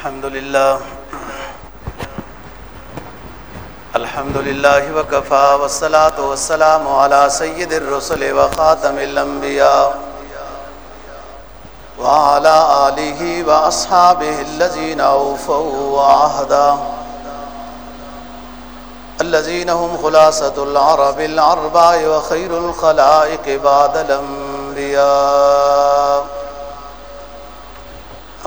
الحمد لله. الحمد لله وكفى والصلاة والسلام على سيد الرسل وخاتم الأنبياء وعلى آله وأصحابه الذين أوفوا وعهدا. الذين هم خلاصة العرب العرباء وخير الخلائق بعد الأنبياء.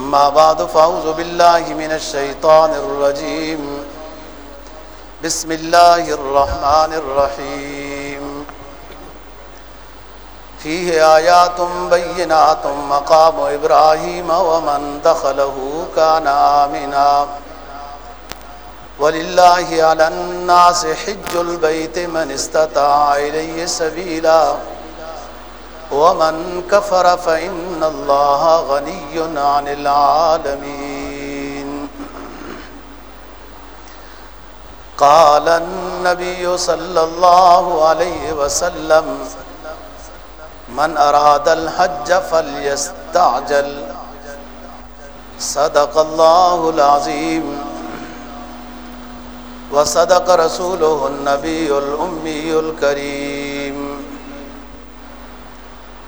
أما بعد، فأعوذ بالله من الشيطان الرجيم. بسم الله الرحمن الرحيم. فيه آيات بينات، مقام إبراهيم ومن دخله كان آمنا. ولله على الناس حج البيت من استطاع إليه سبيلا. ومن كفر فإن الله غني عن العالمين. قال النبي صلى الله عليه وسلم، من أراد الحج فليستعجل. صدق الله العظيم. وصدق رسوله النبي الأمي الكريم.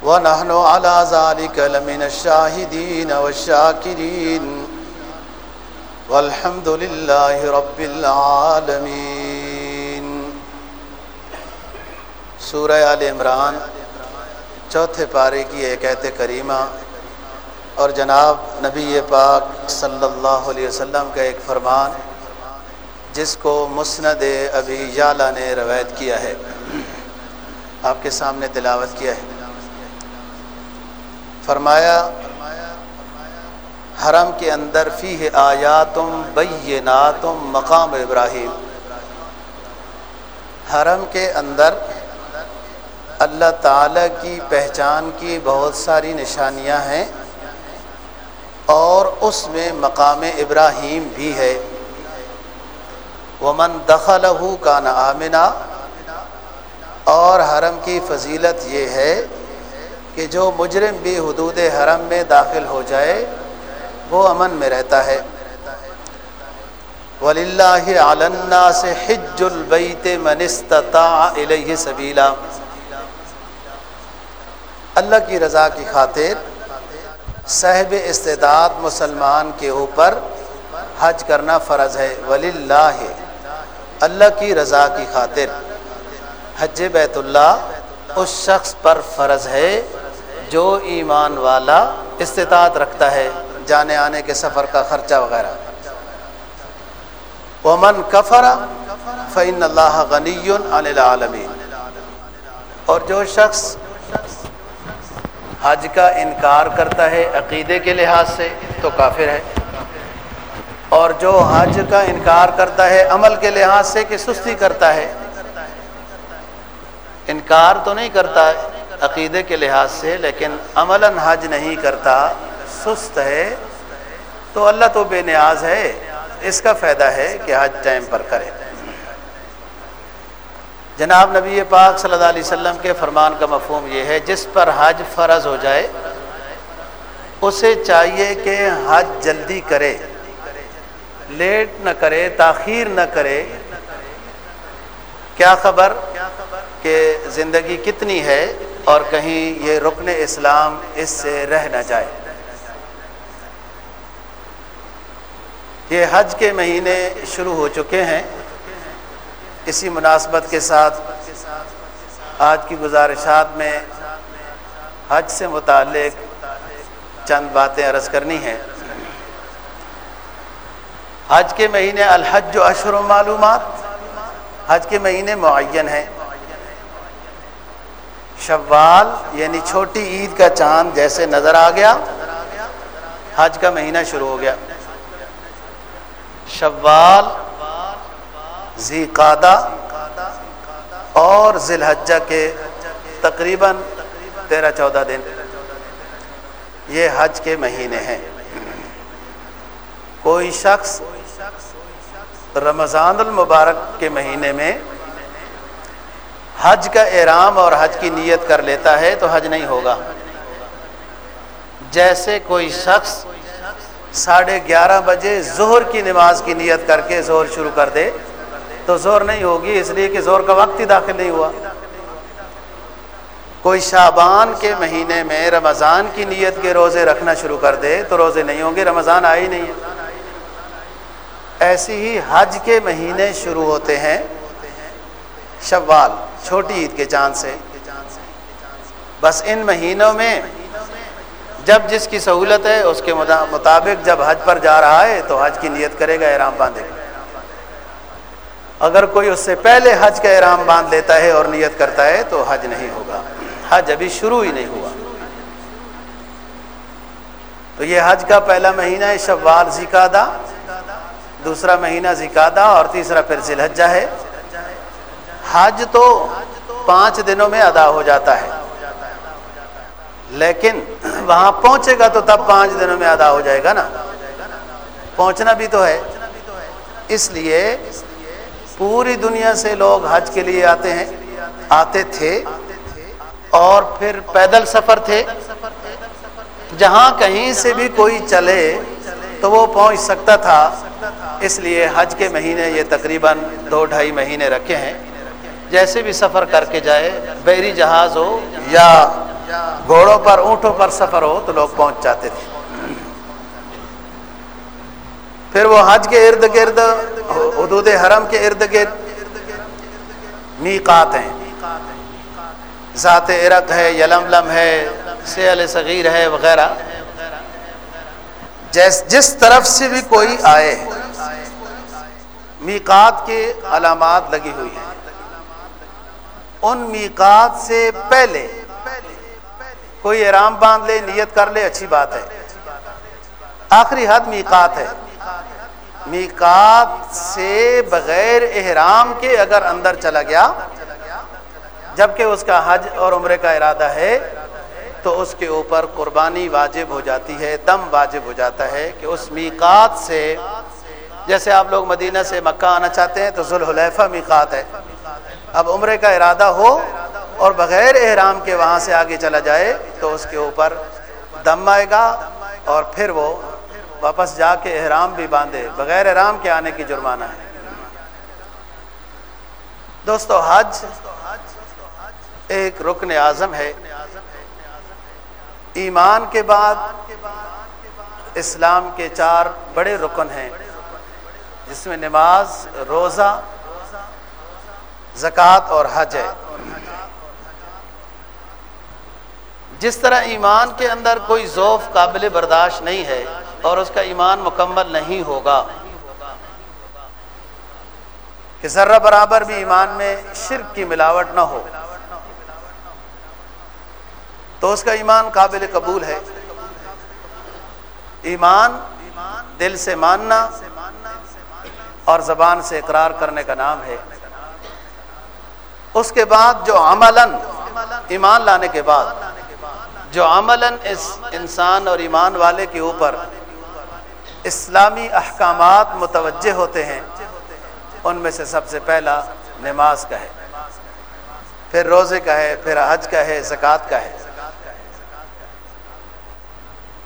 ونحن على ذلك لمن الشاهدين والشاكرين. والحمد لله رب العالمين. سورہ آل عمران، چوتھے پارے کی ایک ایت کریمہ، اور جناب نبی پاک صلی اللہ علیہ وسلم کا ایک فرمان، جس کو مسند ابی یالا نے روایت کیا ہے۔ آپ کے سامنے تلاوت کیا ہے۔ فرمایا، حرم کے اندر فی ہے آیاتم بیناتم مقام ابراہیم۔ حرم کے اندر اللہ تعالی کی پہچان کی بہت ساری نشانیاں ہیں اور اس میں مقام ابراہیم بھی ہے۔ ومن دخل کا نا اور حرم کی فضیلت یہ ہے کہ جو مجرم بھی حدود حرم میں داخل ہو جائے، وہ امن میں رہتا ہے۔ ولی اللہ علنا سے حج البیت منستتا علیہ سبیلا اللہ کی رضا کی خاطر صاحب استعداد مسلمان کے اوپر حج کرنا فرض ہے۔ ولی اللہ اللہ کی رضا کی خاطر حج بیت اللہ اس شخص پر فرض ہے۔ جو ایمان والا استطاعت رکھتا ہے، جانے آنے کے سفر کا خرچہ وغیرہ۔ ومن کفر فعن اللہ غنی العالمین اور جو شخص حج کا انکار کرتا ہے عقیدے کے لحاظ سے، تو کافر ہے۔ اور جو حج کا انکار کرتا ہے عمل کے لحاظ سے کہ سستی کرتا ہے، انکار تو نہیں کرتا عقیدے کے لحاظ سے، لیکن عملاً حج نہیں کرتا، سست ہے۔ تو اللہ تو بے نیاز ہے۔ اس کا فائدہ ہے کہ حج ٹائم پر کرے۔ جناب نبی پاک صلی اللہ علیہ وسلم کے فرمان کا مفہوم یہ ہے، جس پر حج فرض ہو جائے، اسے چاہیے کہ حج جلدی کرے، لیٹ نہ کرے، تاخیر نہ کرے۔ کیا خبر؟ کہ زندگی کتنی ہے؟ اور کہیں یہ رکن اسلام اس سے رہ نہ جائے۔ یہ حج کے مہینے شروع ہو چکے ہیں۔ اسی مناسبت کے ساتھ آج کی گزارشات میں حج سے متعلق چند باتیں عرض کرنی ہیں۔ حج کے مہینے الحج و اشر و معلومات، حج کے مہینے معین ہیں۔ شوال یعنی چھوٹی عید کا چاند جیسے نظر آ گیا، حج کا مہینہ شروع ہو گیا۔ شوال ذی قادہ اور ذی الحجہ کے تقریباً تیرہ چودہ دن۔ یہ حج کے مہینے ہیں۔ کوئی شخص رمضان المبارک کے مہینے میں حج کا احرام اور حج کی نیت کر لیتا ہے تو حج نہیں ہوگا۔ جیسے کوئی شخص ساڑھے گیارہ بجے زہر کی نماز کی نیت کر کے زہر شروع کر دے تو زور نہیں ہوگی، اس لیے کہ زور کا وقت ہی داخل نہیں ہوا۔ کوئی شابان کے مہینے میں رمضان کی نیت کے روزے رکھنا شروع کر دے تو روزے نہیں ہوں گے، رمضان آئے ہی نہیں ہے۔ ایسی ہی حج کے مہینے شروع ہوتے ہیں۔ شوال، چھوٹی عید کے چاند سے۔ بس ان مہینوں میں جب جس کی سہولت ہے، اس کے مطابق جب حج پر جا رہا ہے، تو حج کی نیت کرے گا احرام باندھے گا۔ اگر کوئی اس سے پہلے حج کا احرام باندھ لیتا ہے اور نیت کرتا ہے، تو حج نہیں ہوگا۔ حج ابھی شروع ہی نہیں ہوا۔ تو یہ حج کا پہلا مہینہ ہے شوال زکادہ، دوسرا مہینہ زکادہ، اور تیسرا پھر ذلحجہ ہے۔ حج تو پانچ دنوں میں ادا ہو جاتا ہے۔ لیکن وہاں پہنچے گا تو تب پانچ دنوں میں ادا ہو جائے گا نا۔ پہنچنا بھی تو ہے۔ اس لیے پوری دنیا سے لوگ حج کے لیے آتے ہیں۔ آتے تھے اور پھر پیدل سفر تھے۔ جہاں کہیں سے بھی کوئی چلے تو وہ پہنچ سکتا تھا۔ اس لیے حج کے مہینے یہ تقریباً دو ڈھائی مہینے رکھے ہیں۔ جیسے بھی سفر کر کے جائے، بحری جہاز ہو یا گھوڑوں پر، اونٹوں پر سفر ہو تو لوگ پہنچ جاتے تھے۔ پھر وہ حج کے ارد گرد، حدود حرم کے ارد گرد میقات ہیں۔ ذات عرق ہے، یلملم ہے، سیل صغیر ہے وغیرہ۔ جس جس طرف سے بھی کوئی آئے، میقات کے علامات لگی ہوئی ہیں۔ ان میقات سے پہلے کوئی احرام باندھ لے، نیت کر لے، اچھی بات ہے۔ آخری حد میقات ہے۔ میقات سے بغیر احرام کے اگر اندر چلا گیا، جبکہ اس کا حج اور عمرے کا ارادہ ہے، تو اس کے اوپر قربانی واجب ہو جاتی ہے، دم واجب ہو جاتا ہے کہ اس میقات سے، جیسے آپ لوگ مدینہ سے مکہ آنا چاہتے ہیں، تو ذوالحلیفہ میقات ہے۔ اب عمرے کا ارادہ ہو اور بغیر احرام کے وہاں سے آگے چلا جائے تو اس کے اوپر دم آئے گا اور پھر وہ واپس جا کے احرام بھی باندھے۔ بغیر احرام کے آنے کی جرمانہ ہے۔ دوستو، حج ایک رکن اعظم ہے۔ ایمان کے بعد اسلام کے چار بڑے رکن ہیں، جس میں نماز، روزہ زکوٰۃ اور حج ہے۔ جس طرح ایمان کے اندر کوئی ذوف قابل برداشت نہیں ہے اور اس کا ایمان مکمل نہیں ہوگا، کہ ذرہ برابر بھی ایمان میں شرک کی ملاوٹ نہ ہو، تو اس کا ایمان قابل قبول ہے۔ ایمان دل سے ماننا اور زبان سے اقرار کرنے کا نام ہے۔ اس کے بعد جو عملاً ایمان لانے کے بعد، جو عملاً اس انسان اور ایمان والے کے اوپر اسلامی احکامات متوجہ ہوتے ہیں، ان میں سے سب سے پہلا نماز کا ہے، پھر روزے کا ہے، پھر حج کا ہے، زکوٰۃ کا ہے۔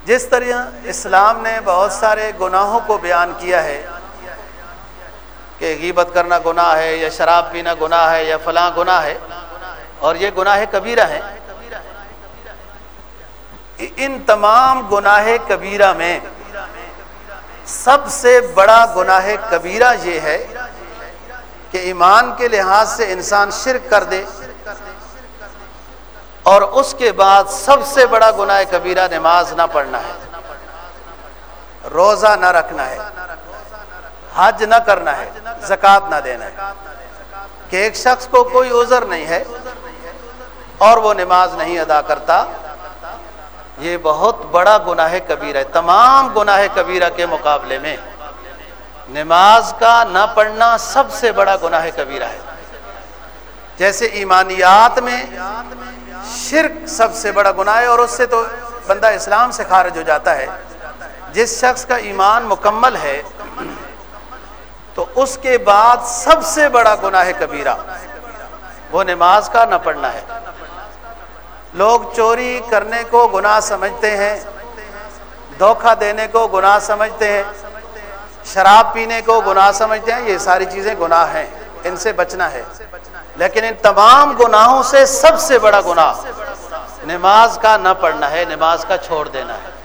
جس طرح اسلام نے بہت سارے گناہوں کو بیان کیا ہے کہ غیبت کرنا گناہ ہے یا شراب پینا گناہ ہے یا فلاں گناہ ہے اور یہ گناہ کبیرہ ہیں۔ ان تمام گناہ کبیرہ میں سب سے بڑا گناہ کبیرہ یہ ہے کہ ایمان کے لحاظ سے انسان شرک کر دے اور اس کے بعد سب سے بڑا گناہ کبیرہ نماز نہ پڑھنا ہے، روزہ نہ رکھنا ہے۔ حج نہ کرنا ہے زکوٰۃ نہ دینا ہے۔ کہ ایک شخص کو کوئی عذر نہیں ہے اور وہ نماز نہیں ادا کرتا، یہ بہت بڑا گناہ کبیرہ ہے، تمام گناہ کبیرہ کے مقابلے میں۔ نماز کا نہ پڑھنا سب سے بڑا گناہ کبیرہ ہے۔ جیسے ایمانیات میں شرک سب سے بڑا گناہ ہے اور اس سے تو بندہ اسلام سے خارج ہو جاتا ہے۔ جس شخص کا ایمان مکمل ہے تو اس کے بعد سب سے بڑا گناہ کبیرہ، وہ نماز کا نہ پڑھنا ہے۔ لوگ چوری کرنے کو گناہ سمجھتے ہیں، دھوکہ دینے کو گناہ سمجھتے ہیں، شراب پینے کو گناہ سمجھتے ہیں، یہ ساری چیزیں گناہ ہیں، ان سے بچنا ہے۔ لیکن ان تمام گناہوں سے سب سے بڑا گناہ، نماز کا نہ پڑھنا ہے، نماز کا چھوڑ دینا ہے۔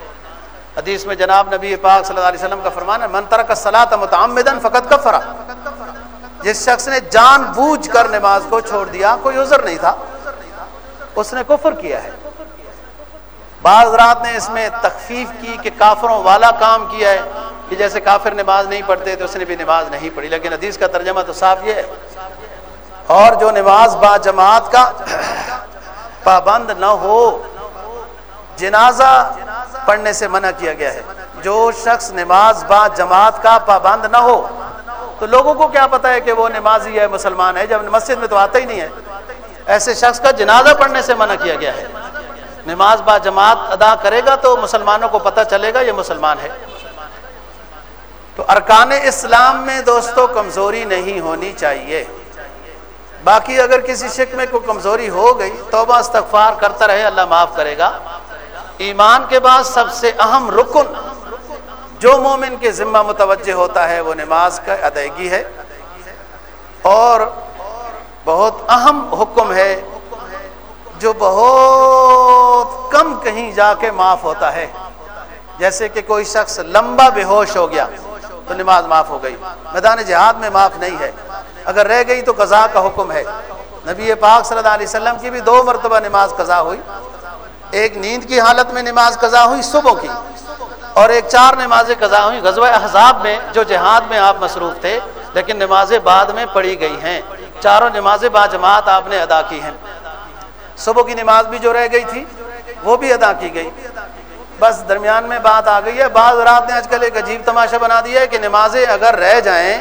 حدیث میں جناب نبی پاک صلی اللہ علیہ وسلم کا فرمان ہے منتر کا سلاۃ متعمدن فقط کفرا جس شخص نے جان بوجھ کر نماز کو چھوڑ دیا، کوئی عذر نہیں تھا، اس نے کفر کیا ہے۔ بعض رات نے اس میں تخفیف کی کہ کافروں والا کام کیا ہے، کہ جیسے کافر نماز نہیں پڑھتے تو اس نے بھی نماز نہیں پڑھی۔ لیکن حدیث کا ترجمہ تو صاف یہ ہے، اور جو نماز با جماعت کا پابند نہ ہو، جنازہ پڑھنے سے منع کیا گیا ہے۔ جو شخص نماز با جماعت کا پابند نہ ہو، تو لوگوں کو کیا پتا ہے کہ وہ نمازی ہے، مسلمان ہے۔ جب مسجد میں تو آتا ہی نہیں ہے۔ ایسے شخص کا جنازہ پڑھنے سے منع کیا گیا ہے۔ نماز با جماعت ادا کرے گا تو مسلمانوں کو پتہ چلے گا یہ مسلمان ہے۔ تو ارکان اسلام میں دوستوں کمزوری نہیں ہونی چاہیے۔ باقی اگر کسی شک میں کوئی کمزوری ہو گئی، توبہ، استغفار کرتا رہے، اللہ معاف کرے گا۔ ایمان کے بعد سب سے اہم رکن جو مومن کے ذمہ متوجہ ہوتا ہے وہ نماز کا ادائیگی ہے اور بہت اہم حکم ہے جو بہت کم کہیں جا کے معاف ہوتا ہے جیسے کہ کوئی شخص لمبا بے ہوش ہو گیا تو نماز معاف ہو گئی میدان جہاد میں معاف نہیں ہے اگر رہ گئی تو قضا کا حکم ہے نبی پاک صلی اللہ علیہ وسلم کی بھی دو مرتبہ نماز قضا ہوئی ایک نیند کی حالت میں نماز قضا ہوئی صبح کی اور ایک چار نمازیں قضا ہوئی غزوہ احزاب میں جو جہاد میں آپ مصروف تھے، لیکن نمازیں بعد میں پڑھی گئی ہیں۔ چاروں نمازیں با جماعت آپ نے ادا کی ہیں۔ صبح کی نماز بھی جو رہ گئی تھی، وہ بھی ادا کی گئی۔ بس درمیان میں بات آ گئی ہے۔ بعض رات نے آج کل ایک عجیب تماشا بنا دیا ہے کہ نمازیں اگر رہ جائیں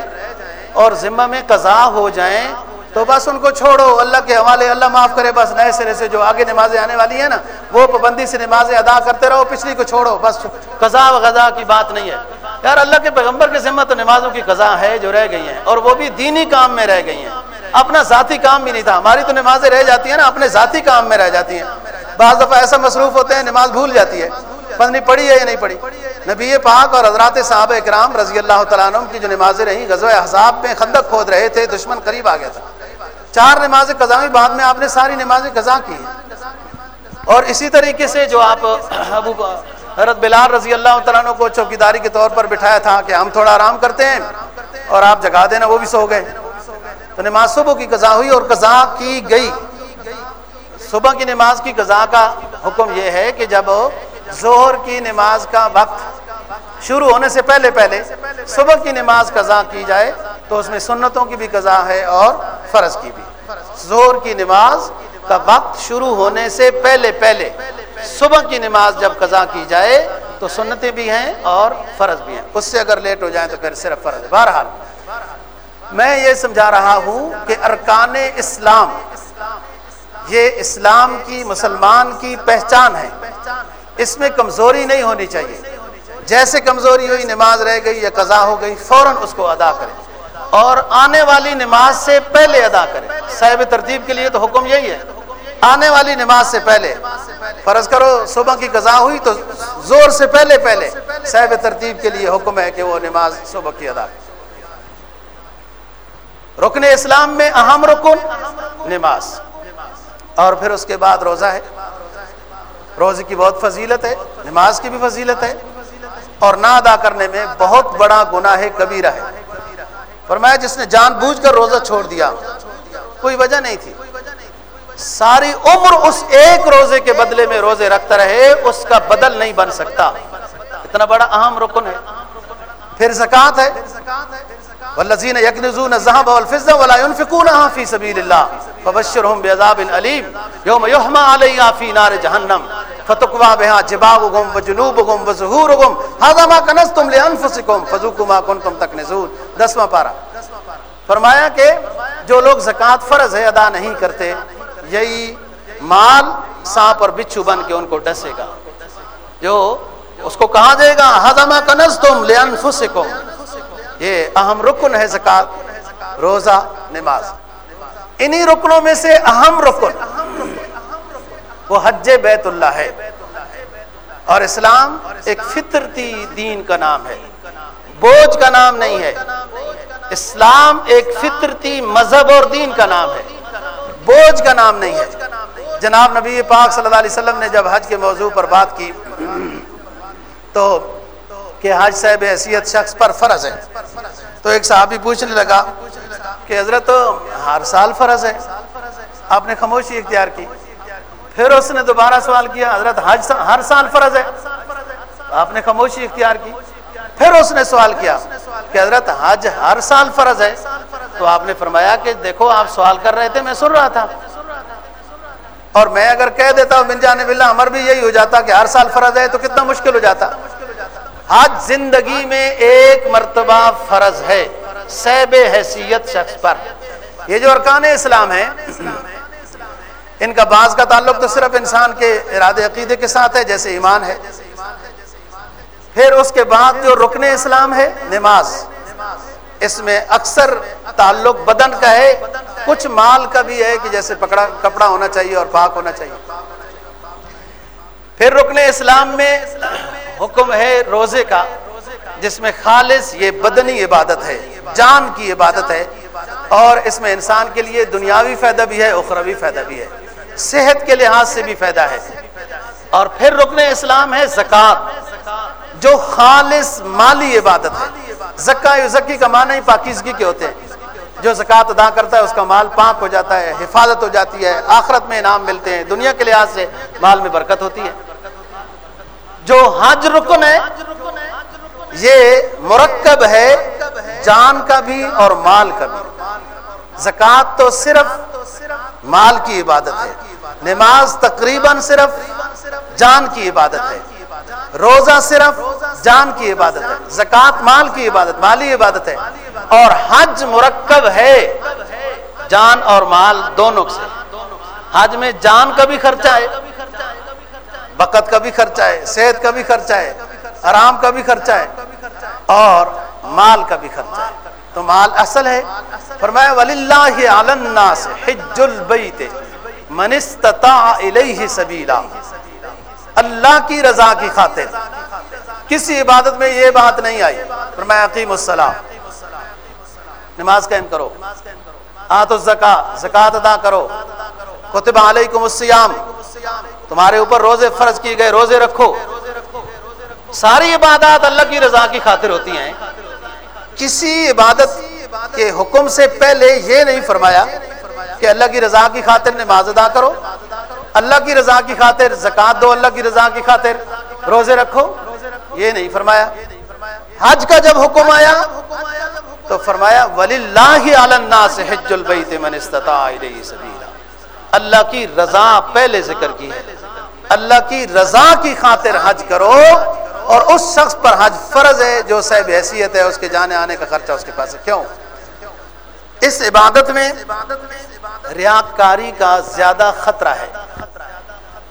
اور ذمہ میں قضا ہو جائیں تو بس ان کو چھوڑو، اللہ کے حوالے، اللہ معاف کرے، بس نئے سرے سے جو آگے نمازیں آنے والی ہیں نا، وہ پابندی سے نمازیں ادا کرتے رہو، پچھلی کو چھوڑو، بس قضا و غذا کی بات نہیں ہے۔ یار، اللہ کے پیغمبر کے ذمہ تو نمازوں کی قضا ہے جو رہ گئی ہیں، اور وہ بھی دینی کام میں رہ گئی ہیں۔ اپنا ذاتی کام بھی نہیں تھا، ہماری تو نمازیں رہ جاتی ہیں نا، اپنے ذاتی کام میں رہ جاتی ہیں۔ بعض دفعہ ایسا مصروف ہوتے ہیں، نماز بھول جاتی ہے۔ پتنی پڑھی ہے یا نہیں پڑھی۔ نبی پاک اور حضرات صاحب اکرام رضی اللہ تعالیٰ عنہ کی جو نمازیں رہیں، غزوہ احزاب میں خندق کھود رہے تھے، دشمن قریب آ گیا تھا۔ چار نمازیں قضا ہوئی بعد میں آپ نے ساری نمازیں قضا کی اور اسی طریقے سے جو آپ ابو حضرت بلال رضی اللہ تعالیٰ عنہ کو چوکیداری کے طور پر بٹھایا تھا کہ ہم تھوڑا آرام کرتے ہیں اور آپ جگا دینا، وہ بھی سو گئے۔ تو نماز صبح کی قضا ہوئی اور قضا کی گئی۔ صبح کی نماز کی قضا کا حکم یہ ہے کہ جب ظہر کی نماز کا وقت شروع ہونے سے پہلے پہلے صبح کی نماز قضا کی جائے تو اس میں سنتوں کی بھی قضا ہے اور فرض کی بھی۔ زور کی نماز کا وقت شروع ہونے سے پہلے پہلے صبح کی نماز جب قضا کی جائے تو سنتیں بھی ہیں اور فرض بھی ہیں۔ اس سے اگر لیٹ ہو جائیں تو پھر صرف فرض بہرحال میں یہ سمجھا رہا ہوں کہ ارکان اسلام، یہ اسلام کی مسلمان کی پہچان ہے۔ اس میں کمزوری نہیں ہونی چاہیے۔ جیسے کمزوری ہوئی نماز رہ گئی یا قضا ہو گئی، فوراً اس کو ادا کریں۔ اور آنے والی نماز سے پہلے ادا کریں۔ صاحب ترتیب کے لیے تو حکم یہی ہے۔ آنے والی نماز سے پہلے۔ فرض کرو صبح کی قضا ہوئی تو زور سے پہلے پہلے۔ صاحب ترتیب کے لیے حکم ہے کہ وہ نماز صبح کی ادا رکن اسلام میں اہم رکن نماز۔ اور پھر اس کے بعد روزہ ہے۔ روزے کی بہت فضیلت ہے، نماز کی بھی فضیلت ہے۔ اور نہ ادا کرنے میں بہت بڑا گناہ کبیرہ ہے۔ فرمایا جس نے جان بوجھ کر روزہ چھوڑ دیا، کوئی وجہ نہیں تھی۔ ساری عمر اس ایک روزے کے بدلے میں روزے رکھتا رہے، اس کا بدل نہیں بن سکتا۔ اتنا بڑا اہم رکن ہے۔ پھر زکات ہے۔ والذین یکنزون الذهب والفضة ولا ينفقونها في سبيل الله فبشرهم بعذاب الیم يوم يحمى عليها في نار جهنم فتقوا بها جباههم وجنوبهم وظهورهم. هذا ما كنزتم لانفسكم فذوقوا ما كنتم تكنزون. دسواں پارا فرمایا کہ جو لوگ زکات فرض ہے ادا نہیں کرتے، یہی مال سانپ اور بچھو بن کے ان کو ڈسے گا۔ جو اس کو کہا جائے گا؟ هذا ما كنزتم لانفسكم یہ اہم رکن ہے زکات روزہ، نماز۔ انہی رکنوں میں سے اہم رکن۔ وہ حج بیت اللہ ہے۔ اور اسلام ایک فطرتی دین کا نام ہے۔ بوجھ کا نام نہیں ہے۔ اسلام ایک فطرتی مذہب اور دین کا نام ہے۔ بوجھ کا نام نہیں ہے۔ جناب نبی پاک صلی اللہ علیہ وسلم نے جب حج کے موضوع پر بات کی تو کہ حج صاحب حیثیت شخص پر فرض ہے۔ تو ایک صحابی پوچھنے لگا کہ حضرت ہر سال فرض ہے۔ آپ نے خاموشی اختیار کی۔ پھر اس نے دوبارہ سوال کیا، حضرت حج ہر سال فرض ہے۔ آپ نے خاموشی اختیار کی۔ پھر اس نے سوال کیا کہ حضرت حج ہر سال فرض ہے۔ تو آپ نے فرمایا کہ دیکھو، آپ سوال کر رہے تھے، میں سن رہا تھا۔ اور میں اگر کہہ دیتا ہوں، بن جانے بلّہ ہمر بھی یہی ہو جاتا کہ ہر سال فرض ہے تو کتنا مشکل ہو جاتا۔ حج زندگی میں ایک مرتبہ فرض ہے سیب حیثیت شخص پر۔ یہ جو ارکان اسلام ہیں ان کا بعض کا تعلق تو صرف انسان کے ارادے عقیدے کے ساتھ ہے، جیسے ایمان ہے۔ پھر اس کے بعد جو رکن اسلام ہے، نماز۔ اس میں اکثر تعلق بدن کا ہے۔ کچھ مال کا بھی ہے کہ جیسے پکڑا، کپڑا ہونا چاہیے اور پاک ہونا چاہیے۔ پھر رکن اسلام میں حکم ہے روزے کا، جس میں خالص یہ بدنی عبادت ہے، جان کی عبادت ہے۔ اور اس میں انسان کے لیے دنیاوی فائدہ بھی ہے، اخروی فائدہ بھی ہے۔ صحت کے لحاظ سے بھی فائدہ ہے۔ اور پھر رکن اسلام ہے زکوٰۃ جو خالص مالی عبادت ہے۔ زکا زکی کا معنی پاکیزگی کے ہوتے ہیں۔ جو زکوٰۃ ادا کرتا ہے اس کا مال پاک ہو جاتا ہے، حفاظت ہو جاتی ہے، آخرت میں انعام ملتے ہیں۔ دنیا کے لحاظ سے مال میں برکت ہوتی ہے۔ جو حج رکن ہے، یہ مرکب ہے جان کا بھی اور مال کا بھی۔ زکوٰۃ تو صرف مال کی عبادت ہے، نماز تقریباً صرف جان کی عبادت ہے۔ روزہ صرف جان کی عبادت ہے زکوٰۃ مال کی عبادت، مالی عبادت ہے۔ اور حج مرکب ہے جان اور مال دونوں سے۔ حج میں جان کا بھی خرچہ ہے وقت کا بھی خرچہ ہے، صحت کا بھی خرچہ ہے، آرام کا بھی خرچہ ہے اور مال کا بھی خرچہ ہے۔ تو مال اصل ہے۔ فرمایا ولی اللہ حج البیت من استطاع الیہ سبیلا اللہ کی رضا کی خاطر۔ کسی عبادت میں یہ بات نہیں آئی۔ فرمایا عقیم السلام نماز قائم کرو۔ آت الزکا زکات ادا کرو۔ کتب علیکم السیام تمہارے اوپر روزے فرض کیے گئے، روزے رکھو۔ ساری عبادات اللہ کی رضا کی خاطر ہوتی ہیں۔ کسی عبادت کے حکم سے پہلے یہ نہیں فرمایا کہ اللہ کی رضا کی خاطر نماز ادا کرو، اللہ کی رضا کی خاطر زکات دو، اللہ کی رضا کی خاطر روزے رکھو، یہ نہیں فرمایا۔ حج کا جب حکم آیا تو فرمایا ولی اللہ سے حج البیت من استطاع سبیلا اللہ کی رضا پہلے ذکر کی ہے۔ اللہ کی رضا کی خاطر حج کرو اور اس شخص پر حج فرض ہے جو صاحب حیثیت ہے، اس کے جانے آنے کا خرچہ اس کے پاس ہے۔ کیوں؟ اس عبادت میں ریاکاری کا زیادہ خطرہ ہے۔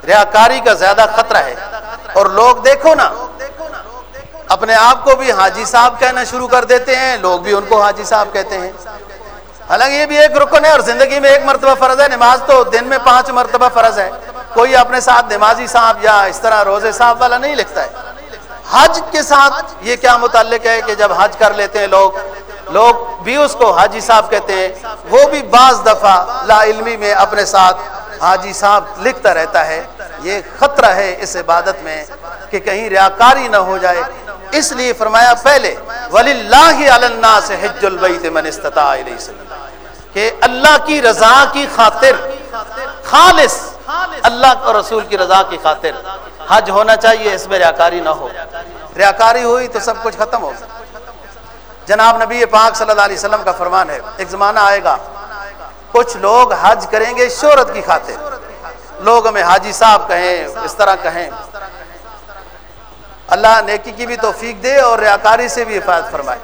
ریاکاری کا زیادہ خطرہ ہے۔ اور لوگ دیکھو نا، اپنے آپ کو بھی حاجی صاحب کہنا شروع کر دیتے ہیں، لوگ بھی ان کو حاجی صاحب کہتے ہیں۔ حالانکہ یہ بھی ایک رکن ہے اور زندگی میں ایک مرتبہ فرض ہے، نماز تو دن میں پانچ مرتبہ فرض ہے۔ کوئی اپنے ساتھ نمازی صاحب یا اس طرح روزے صاحب والا نہیں لکھتا ہے۔ حج کے ساتھ، یہ کیا متعلق ہے کہ جب حج کر لیتے ہیں لوگ لوگ بھی اس کو حاجی صاحب کہتے ہیں، وہ بھی بعض دفعہ لا علمی میں اپنے ساتھ حاجی صاحب لکھتا رہتا ہے۔ یہ خطرہ ہے اس عبادت میں کہ کہیں ریاکاری نہ ہو جائے۔ اس لیے فرمایا پہلے ولی اللہ سے حج البیت من استطاع کہ اللہ کی رضا کی خاطر، خالص اللہ اور رسول کی رضا کی خاطر حج ہونا چاہیے، اس میں ریاکاری نہ ہو۔ ریاکاری ہوئی تو سب کچھ ختم ہو جناب نبی پاک صلی اللہ علیہ وسلم کا فرمان ہے، ایک زمانہ آئے گا، کچھ لوگ حج کریں گے شہرت کی خاطر۔ لوگ ہمیں حاجی صاحب کہیں، اس طرح کہیں۔ اللہ نیکی کی بھی توفیق دے اور ریاکاری سے بھی حفاظت فرمائے۔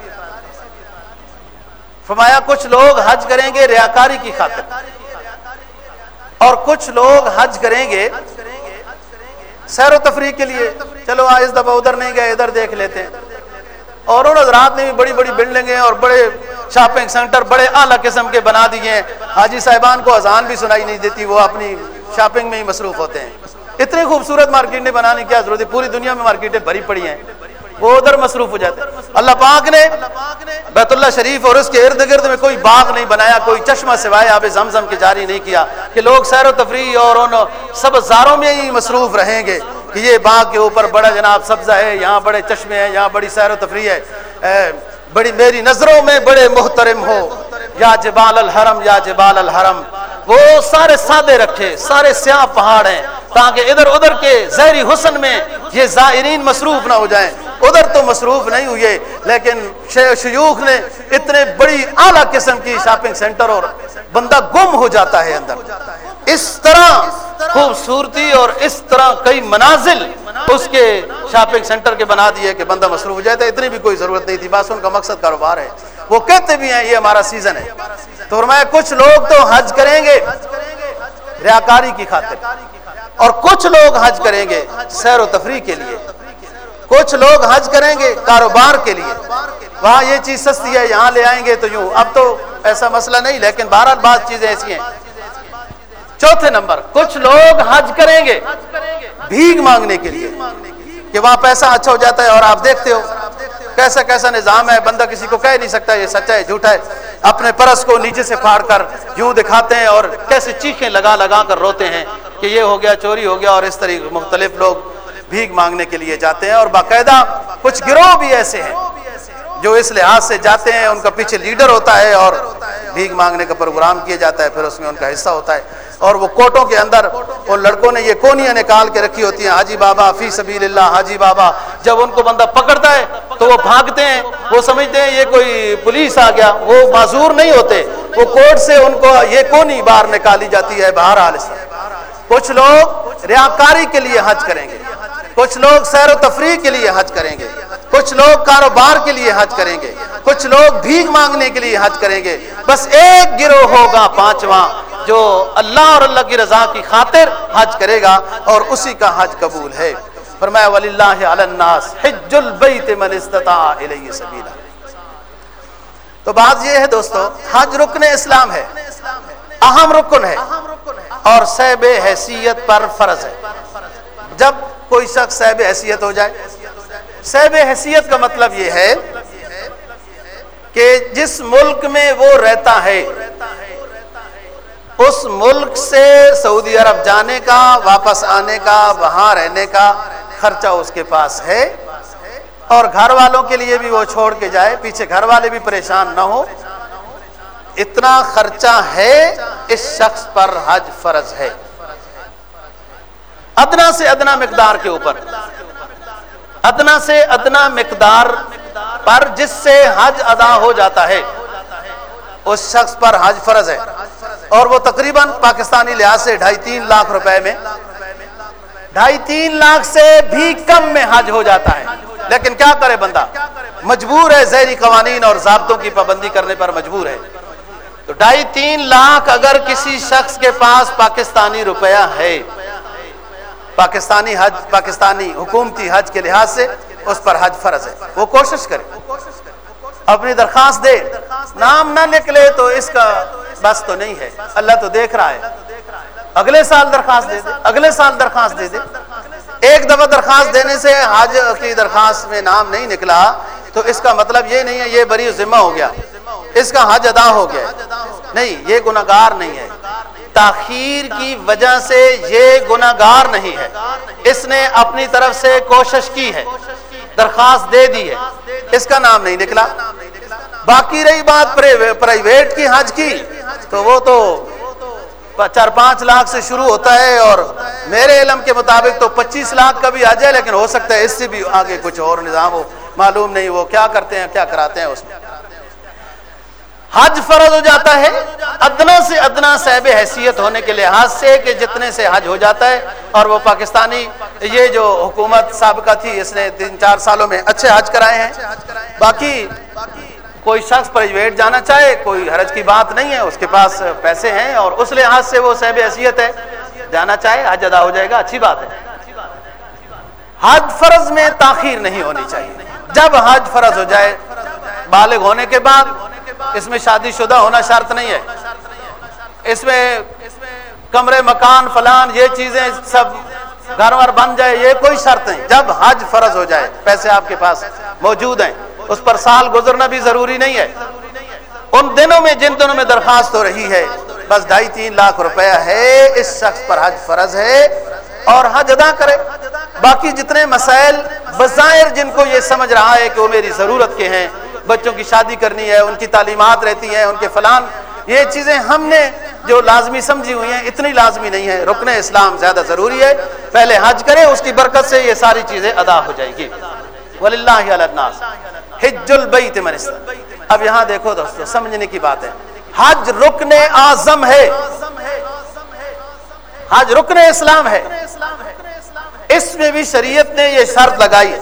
فرمایا، کچھ لوگ حج کریں گے ریاکاری کی خاطر۔ اور کچھ لوگ حج کریں گے سیر و تفریح کے لیے۔ چلو آج اس دفعہ ادھر نہیں گئے، ادھر دیکھ لیتے ہیں۔ اور ان حضرات نے بھی بڑی بڑی بلڈنگیں اور بڑے شاپنگ سینٹر بڑے اعلیٰ قسم کے بنا دیے ہیں۔ حاجی صاحبان کو اذان بھی سنائی نہیں دیتی، وہ اپنی شاپنگ میں ہی مصروف ہوتے ہیں۔ اتنی خوبصورت مارکیٹیں بنانے کی کیا ضرورت ہے پوری دنیا میں مارکیٹیں بھری پڑی ہیں۔ وہ ادھر مصروف ہو جاتے ہیں۔ اللہ پاک نے بیت اللہ شریف اور اس کے ارد گرد میں کوئی باغ نہیں بنایا، کوئی چشمہ سوائے آب زمزم کے جاری نہیں کیا کہ لوگ سیر و تفریح اور ان سب زاروں میں ہی مصروف رہیں گے کہ یہ باغ کے اوپر بڑا جناب سبزہ ہے، یہاں بڑے چشمے ہیں، یہاں بڑی سیر و تفریح ہے۔ بڑی میری نظروں میں بڑے محترم ہو۔ یا جبال الحرم، یا جبال الحرم۔ وہ سارے سادے رکھے، سارے سیاہ پہاڑ ہیں تاکہ ادھر ادھر کے زہری حسن میں یہ زائرین مصروف نہ ہو جائیں۔ ادھر تو مصروف نہیں ہوئے، لیکن شیوخ نے اتنے بڑی اعلیٰ قسم کی شاپنگ سینٹر اور بندہ گم ہو جاتا ہے اندر۔ اس طرح خوبصورتی اور اس طرح کئی منازل اس کے شاپنگ سینٹر کے بنا دیے کہ بندہ مصروف ہو جاتا ہے، اتنی بھی کوئی ضرورت نہیں تھی۔ بس ان کا مقصد کاروبار ہے۔ وہ کہتے بھی ہیں، یہ ہمارا سیزن ہے۔ تو فرمایا، کچھ لوگ تو حج کریں گے ریاکاری کی خاطر، اور کچھ لوگ حج کریں گے سیر و تفریح کے لیے۔ کچھ لوگ حج کریں گے کاروبار کے لیے۔ وہاں یہ چیز سستی ہے، یہاں لے آئیں گے تو یوں۔ اب تو ایسا مسئلہ نہیں، لیکن بہرحال بعض چیزیں ایسی ہیں۔ چوتھے نمبر، کچھ لوگ حج کریں گے بھیگ مانگنے کے لیے، کہ وہاں پیسہ اچھا ہو جاتا ہے اور آپ دیکھتے ہو۔ کیسا کیسا نظام ہے، بندہ کسی کو کہہ نہیں سکتا، یہ سچا ہے، جھوٹا ہے۔ اپنے پرس کو نیچے سے پھاڑ کر یوں دکھاتے ہیں اور کیسے چیخیں لگا لگا کر روتے ہیں کہ یہ ہو گیا، چوری ہو گیا اور اس طریقے مختلف لوگ بھیگ مانگنے کے لیے جاتے ہیں اور باقاعدہ کچھ گروہ بھی ایسے ہیں جو اس لحاظ سے جاتے ہیں، ان کا پیچھے لیڈر ہوتا ہے اور بھیگ مانگنے کا پروگرام کیا جاتا ہے، پھر اس میں ان کا حصہ ہوتا ہے۔ اور وہ کوٹوں کے اندر ان لڑکوں نے یہ کونیاں نکال کے رکھی ہوتی ہیں، حاجی بابا فی سبیل اللہ حاجی بابا۔ جب ان کو بندہ پکڑتا ہے تو وہ بھاگتے ہیں، وہ سمجھتے ہیں یہ کوئی پولیس آ گیا، وہ معذور نہیں ہوتے۔ وہ کوٹ سے ان کو یہ کونی باہر نکالی جاتی ہے باہر حال سے کچھ لوگ ریاکاری کے لیے حج کریں گے۔ کچھ لوگ سیر و تفریح کے لیے حج کریں گے، کچھ لوگ کاروبار کے لیے حج کریں گے، کچھ لوگ بھیگ مانگنے کے لیے حج کریں گے۔ بس ایک گروہ ہوگا پانچواں جو اللہ اور اللہ کی رضا کی خاطر حج کرے گا اور اسی کا حج قبول ہے۔ فرمایا ولی اللہ الناس حج البیت من استطاع الیہ سبیلا تو بات یہ ہے دوستو، حج رکن اسلام ہے، اہم رکن ہے اور سیب حیثیت پر فرض ہے۔ جب کوئی شخص صاحب حیثیت ہو جائے۔ صاحب حیثیت کا مطلب یہ ہے کہ جس ملک میں وہ رہتا ہے، اس ملک سے سعودی عرب جانے کا، واپس آنے کا، وہاں رہنے کا خرچہ اس کے پاس ہے۔ اور گھر والوں کے لیے بھی وہ چھوڑ کے جائے، پیچھے گھر والے بھی پریشان نہ ہو اتنا خرچہ ہے، اس شخص پر حج فرض ہے۔ ادنا سے ادنا مقدار کے اوپر۔ ادنا سے ادنا مقدار پر جس سے حج ادا ہو جاتا ہے، اس شخص پر حج فرض ہے۔ اور وہ تقریباً پاکستانی لحاظ سے ڈھائی تین لاکھ روپے میں، ڈھائی تین لاکھ سے بھی کم میں حج ہو جاتا ہے۔ لیکن کیا کرے بندہ؟ مجبور ہے زہری قوانین اور ضابطوں کی پابندی کرنے پر مجبور ہے۔ تو ڈھائی تین لاکھ اگر کسی شخص کے پاس پاکستانی روپیہ ہے پاکستانی حج، پاکستانی حکومتی حج کے لحاظ سے اس پر حج فرض ہے۔ وہ کوشش کرے۔ اپنی درخواست دے۔ نام نہ نکلے تو اس کا بس تو نہیں ہے۔ اللہ تو دیکھ رہا ہے۔ اگلے سال درخواست دے دے۔ اگلے سال درخواست دے دے۔ ایک دفعہ درخواست دینے سے حج کی درخواست میں نام نہیں نکلا تو اس کا مطلب یہ نہیں ہے، یہ بری ذمہ ہو گیا۔ اس کا حج ادا ہو گیا۔ نہیں، یہ گناگار نہیں ہے۔ تاخیر کی وجہ سے یہ گناگار نہیں ہے۔ اس نے اپنی طرف سے کوشش کی ہے، درخواست دے دی ہے۔ اس کا نام نہیں نکلا۔ باقی رہی بات پرائیویٹ کی، حج کی۔ تو وہ تو چار پانچ لاکھ سے شروع ہوتا ہے اور میرے علم کے مطابق تو پچیس لاکھ کا بھی آ جائے لیکن ہو سکتا ہے اس سے بھی آگے کچھ اور نظام ہو۔ معلوم نہیں وہ کیا کرتے ہیں، کیا کراتے ہیں اس میں۔ حج فرض ہو جاتا ہے، ادنا سے ادنا صاحب حیثیت ہونے کے لحاظ سے کہ جتنے سے حج ہو جاتا ہے۔ اور وہ پاکستانی، یہ جو حکومت سابقہ تھی، اس نے تین چار سالوں میں اچھے حج کرائے ہیں۔ باقی کوئی شخص پرائیویٹ جانا چاہے، کوئی حرج کی بات نہیں ہے، اس کے پاس پیسے ہیں۔ اور اس لحاظ سے وہ صاحب حیثیت ہے، جانا چاہے، حج ادا ہو جائے گا، اچھی بات ہے۔ حج فرض میں تاخیر نہیں ہونی چاہیے۔ جب حج فرض ہو جائے، بالغ ہونے کے بعد اس میں شادی شدہ ہونا شرط نہیں ہے۔ اس میں کمرے، مکان، فلان، یہ چیزیں سب گھر ور بن جائے، یہ کوئی شرط نہیں۔ جب حج فرض ہو جائے، پیسے آپ کے پاس موجود ہیں، اس پر سال گزرنا بھی ضروری نہیں ہے۔ ان دنوں میں، جن دنوں میں درخواست ہو رہی ہے، بس ڈھائی تین لاکھ روپیہ ہے، اس شخص پر حج فرض ہے اور حج ادا کرے۔ باقی جتنے مسائل، بظاہر جن کو یہ سمجھ رہا ہے کہ وہ میری ضرورت کے ہیں بچوں کی شادی کرنی ہے، ان کی تعلیمات رہتی ہیں، ان کے فلان۔ یہ چیزیں ہم نے جو لازمی سمجھی ہوئی ہیں، اتنی لازمی نہیں ہے رکن اسلام زیادہ ضروری ہے۔ پہلے حج کرے، اس کی برکت سے یہ ساری چیزیں ادا ہو جائے گی۔ حج البیت من اب یہاں دیکھو دوستو، سمجھنے کی بات ہے۔ حج رکن اعظم ہے۔ حج رکن اسلام ہے۔ اس میں بھی شریعت نے یہ شرط لگائی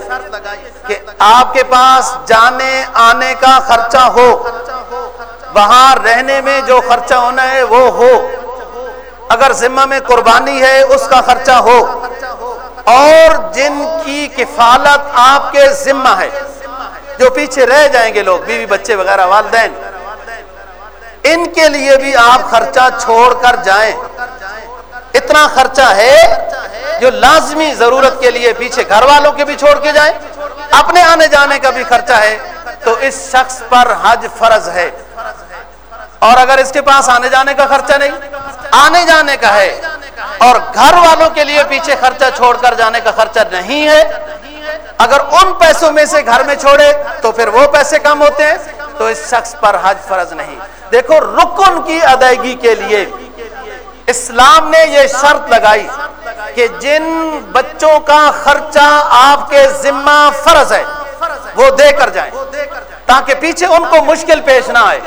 کہ آپ کے پاس جانے آنے کا خرچہ ہو، وہاں رہنے میں جو خرچہ ہونا ہے وہ ہو۔ اگر ذمہ میں قربانی ہے، اس کا خرچہ ہو۔ اور جن کی کفالت آپ کے ذمہ ہے، جو پیچھے رہ جائیں گے لوگ، بیوی بچے وغیرہ، والدین، ان کے لیے بھی آپ خرچہ چھوڑ کر جائیں۔ اتنا خرچہ ہے جو لازمی ضرورت کے لیے پیچھے گھر والوں کے بھی چھوڑ کے جائیں، اپنے آنے جانے کا بھی خرچہ ہے، تو اس شخص پر حج فرض ہے۔ اور اگر اس کے پاس آنے جانے کا خرچہ نہیں، آنے جانے کا ہے۔ اور گھر والوں کے لیے پیچھے خرچہ چھوڑ کر جانے کا خرچہ نہیں ہے۔ اگر ان پیسوں میں سے گھر میں چھوڑے تو پھر وہ پیسے کم ہوتے ہیں، تو اس شخص پر حج فرض نہیں۔ دیکھو، رکن کی ادائیگی کے لیے اسلام نے یہ شرط لگائی کہ جن بچوں کا خرچہ آپ کے ذمہ فرض ہے، وہ دے کر جائیں، تاکہ پیچھے ان کو مشکل پیش نہ آئے۔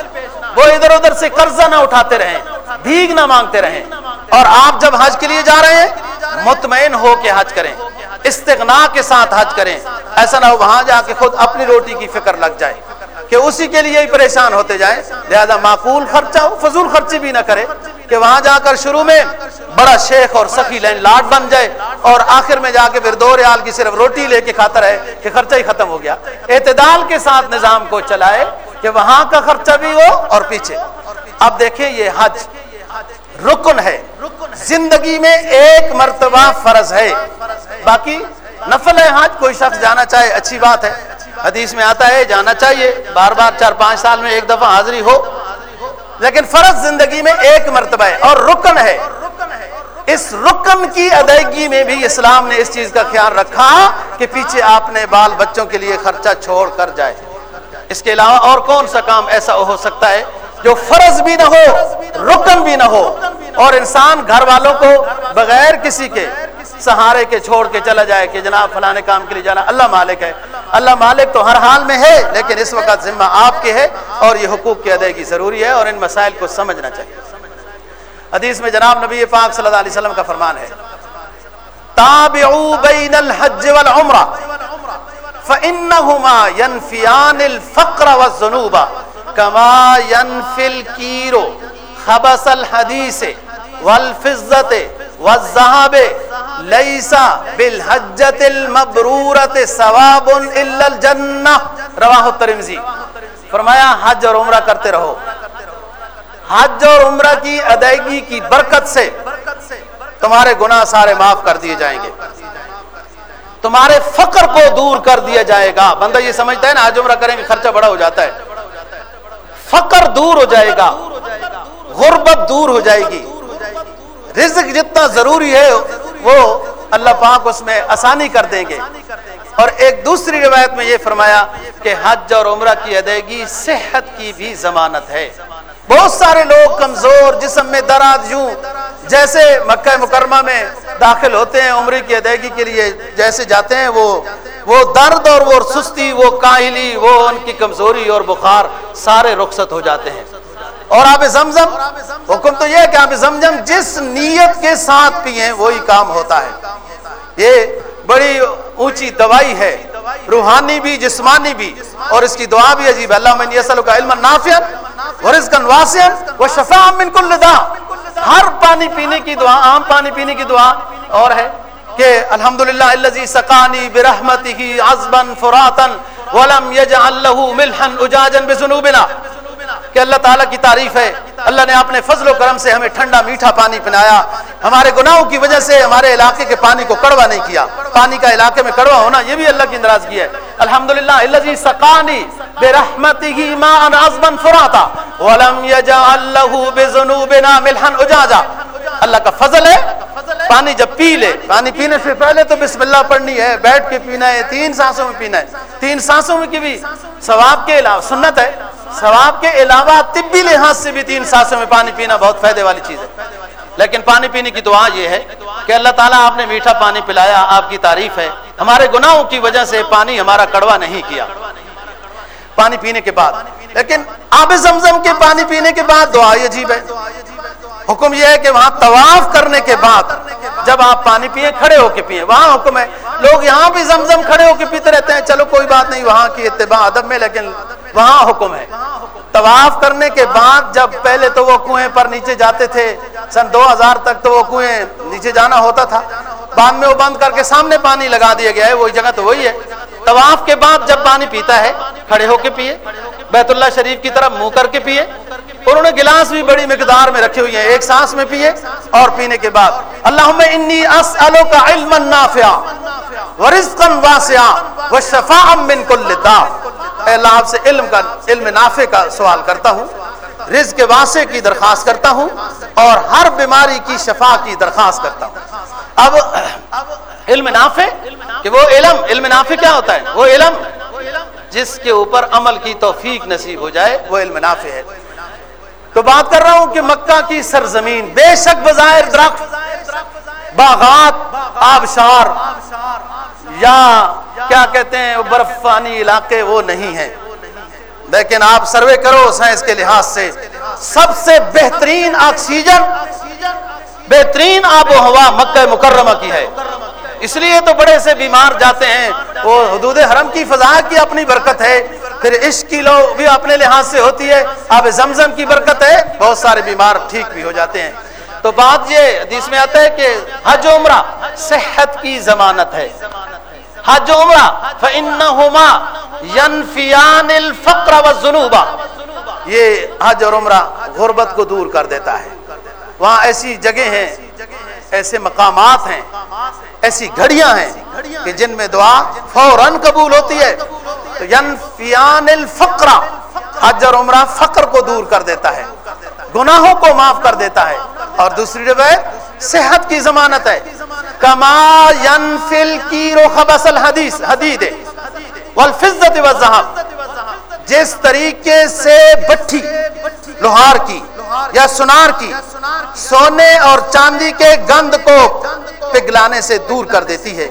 وہ ادھر ادھر سے قرضہ نہ اٹھاتے رہیں، بھیگ نہ مانگتے رہیں۔ اور آپ جب حج کے لیے جا رہے ہیں، مطمئن ہو کے حج کریں، استغنا کے ساتھ حج کریں۔ ایسا نہ ہو وہاں جا کے خود اپنی روٹی کی فکر لگ جائے۔ کہ اسی کے لیے ہی پریشان ہوتے جائیں۔ لہذا معقول خرچہ ہو، فضول خرچی بھی نہ کرے کہ وہاں جا کر شروع میں بڑا شیخ اور سخی لین لاٹ بن جائے اور آخر میں جا کے پھر دو ریال کی صرف روٹی لے کے کھاتا رہے کہ خرچہ ہی ختم ہو گیا۔ اعتدال کے ساتھ نظام کو چلائے کہ وہاں کا خرچہ بھی ہو اور پیچھے۔ اب دیکھیں یہ حج رکن ہے۔ زندگی میں ایک مرتبہ فرض ہے۔ باقی نفل ہے حج کوئی شخص جانا چاہے، اچھی بات ہے۔ حدیث میں آتا ہے، جانا چاہیے۔ بار بار چار پانچ سال میں ایک دفعہ حاضری ہو۔ لیکن فرض زندگی میں ایک مرتبہ ہے اور رکن ہے۔ اس رکن کی ادائیگی میں بھی اسلام نے اس چیز کا خیال رکھا کہ پیچھے آپ نے بال بچوں کے لیے خرچہ چھوڑ کر جائے۔ اس کے علاوہ اور کون سا کام ایسا ہو سکتا ہے جو فرض بھی نہ ہو، رکن بھی نہ ہو۔ اور انسان گھر والوں کو بغیر کسی کے، سہارے کے چھوڑ کے چلا جائے کہ جناب فلانے کام کے لیے جانا، اللہ مالک ہے۔ اللہ مالک تو ہر حال میں ہے، لیکن اس وقت ذمہ آپ کے ہے اور یہ حقوق کی ادائیگی ضروری ہے اور ان مسائل کو سمجھنا چاہیے۔ حدیث میں جناب نبی پاک صلی اللہ علیہ وسلم کا فرمان ہے۔ تابعوا بین الحج والعمرہ فإنهما ينفيان الفقر والذنوب كما ينفي الكير خبث الحديث والفضة والذهب ليس بالحجة المبرورة ثواب إلا الجنة۔ رواه الترمذي فرمایا، حج اور عمرہ کرتے رہو۔ حج اور عمرہ کی ادائیگی کی برکت سے تمہارے گناہ سارے معاف کر دیے جائیں گے۔ تمہارے فقر کو دور کر دیا جائے گا۔ بندہ یہ سمجھتا ہے نا آج عمرہ کریں گے، خرچہ بڑا ہو جاتا ہے۔ فقر دور ہو جائے گا، غربت دور ہو جائے گی۔ رزق جتنا ضروری ہے، وہ اللہ پاک اس میں آسانی کر دیں گے۔ اور ایک دوسری روایت میں یہ فرمایا کہ حج اور عمرہ کی ادائیگی صحت کی بھی ضمانت ہے۔ بہت سارے لوگ کمزور جسم میں درد یوں جیسے مکہ مکرمہ میں داخل ہوتے ہیں عمری کی ادائیگی کے لیے، جیسے جاتے ہیں وہ وہ درد اور وہ سستی، وہ کاہلی، وہ ان کی کمزوری اور بخار سارے رخصت ہو جاتے ہیں۔ اور آپ زمزم، حکم تو یہ کہ آپ زمزم جس نیت کے ساتھ پیئیں وہی کام ہوتا ہے۔ یہ بڑی اونچی دوائی ہے، روحانی بھی، جسمانی بھی۔ اور اس کی دعا بھی عجیب اللہ من یسل کا علم نافیہ ورزقا واسعا وشفاء من كل داء۔ ہر پانی پینے کی دعا، عام پانی پینے کی دعا اور ہے کہ الحمدللہ الذي سقاني برحمته عذبا فراتا ولم يجعل له ملحا اجاجا بذنوبنا۔ کہ اللہ تعالیٰ کی تعریف ہے۔ اللہ نے اپنے فضل و کرم سے ہمیں ٹھنڈا میٹھا پانی پنایا ہمارے گناہوں کی وجہ سے ہمارے علاقے کے پانی کو کڑوا نہیں کیا۔ پانی کا علاقے میں کڑوا ہونا، یہ بھی اللہ کی ناراضگی ہے۔ الحمد للہ اللہ سقانی بے رحمتی فراتا۔ ولم يجعل له بذنوبنا ملحا اجاجا۔ اللہ کا فضل ہے، پانی جب پی لے۔ پانی پینے سے پہلے تو بسم اللہ پڑھنی ہے، بیٹھ کے پینا ہے، تین سانسوں میں پینا ہے۔ تین سانسوں میں کی بھی ثواب کے علاوہ سنت ہے۔ ثواب کے علاوہ طبی لحاظ سے بھی تین سانسوں میں پانی پینا بہت فائدے والی چیز ہے۔ لیکن پانی پینے کی دعا یہ ہے کہ اللہ تعالیٰ آپ نے میٹھا پانی پلایا، آپ کی تعریف ہے۔ ہمارے گناہوں کی وجہ سے پانی ہمارا کڑوا نہیں کیا۔ پانی پینے کے بعد۔ لیکن آب زمزم کے پانی پینے کے بعد دعا عجیب ہے۔ حکم یہ ہے کہ وہاں طواف کرنے کے بعد جب آپ پانی پیئے کھڑے ہو کے پیئے وہاں حکم ہے۔ لوگ یہاں بھی زمزم کھڑے ہو کے پیتے رہتے ہیں۔ چلو کوئی بات نہیں، وہاں کی اتباع ادب میں، لیکن وہاں حکم ہے۔ طواف کرنے کے بعد جب پہلے تو وہ کنویں پر نیچے جاتے تھے، سن دو ہزار تک تو وہ کنویں نیچے جانا ہوتا تھا۔ بعد میں وہ بند کر کے سامنے پانی لگا دیا گیا ہے۔ وہی جگہ تو وہی ہے۔ طواف کے بعد جب پانی پیتا ہے، کھڑے ہو کے پیے بیت اللہ شریف کی طرف منہ کر کے پیے انہوں نے گلاس بھی بڑی مقدار میں رکھے ہوئے ہیں ایک سانس میں پیے اور پینے کے بعد۔ اللہم انی اسألوک علما نافعا ورزقا واسعا وشفاعا من کل دا اے اللہ، آپ سے علم کا، علم نافع کا سوال کرتا ہوں، رزق واسع کی درخواست کرتا ہوں اور ہر بیماری کی شفا کی درخواست کرتا ہوں۔ اب علم نافع، کہ وہ علم علم نافع کیا ہوتا ہے؟ وہ علم، جس کے اوپر عمل کی توفیق نصیب ہو جائے، وہ علم نافع ہے۔ تو بات کر رہا ہوں کہ مکہ کی سرزمین بے شک بظاہر درخت، باغات، آبشار یا کیا کہتے ہیں، برفانی علاقے وہ نہیں ہیں۔ لیکن آپ سروے کرو سائنس کے لحاظ سے۔ سب سے بہترین آکسیجن، بہترین آب و ہوا مکہ مکرمہ کی ہے۔ اس لیے تو بڑے سے بیمار جاتے ہیں۔ وہ حدود حرم کی فضا کی اپنی برکت ہے۔ پھر عشق کی لو بھی اپنے لحاظ سے ہوتی ہے۔ آب زمزم کی برکت ہے۔ بہت سارے بیمار ٹھیک بھی ہو جاتے ہیں۔ تو بات یہ حدیث میں آتا ہے کہ حج عمرہ صحت کی ضمانت ہے۔ حج عمرہ فَإِنَّهُمَا يَنْفِيَانِ الْفَقْرَ وَالزُّنُوبَ یہ حج اور عمرہ غربت کو دور کر دیتا ہے۔ وہاں ایسی جگہ ہیں ایسے مقامات ہیں، ایسی گھڑیاں ہیں کہ جن میں دعا فوراً قبول ہوتی ہے۔ تو ینفیان الفقرہ حج اور عمرہ فقر کو دور کر دیتا ہے، گناہوں کو معاف کر دیتا ہے۔ اور دوسری روایت، صحت کی ضمانت ہے۔ کما ینفل کیرو خبس الحدیث حدید والفزت والذہب۔ جس طریقے سے بٹھی، لوہار کی یا سنار کی، سونے اور چاندی کے گند کو پگلانے سے دور کر دیتی ہے۔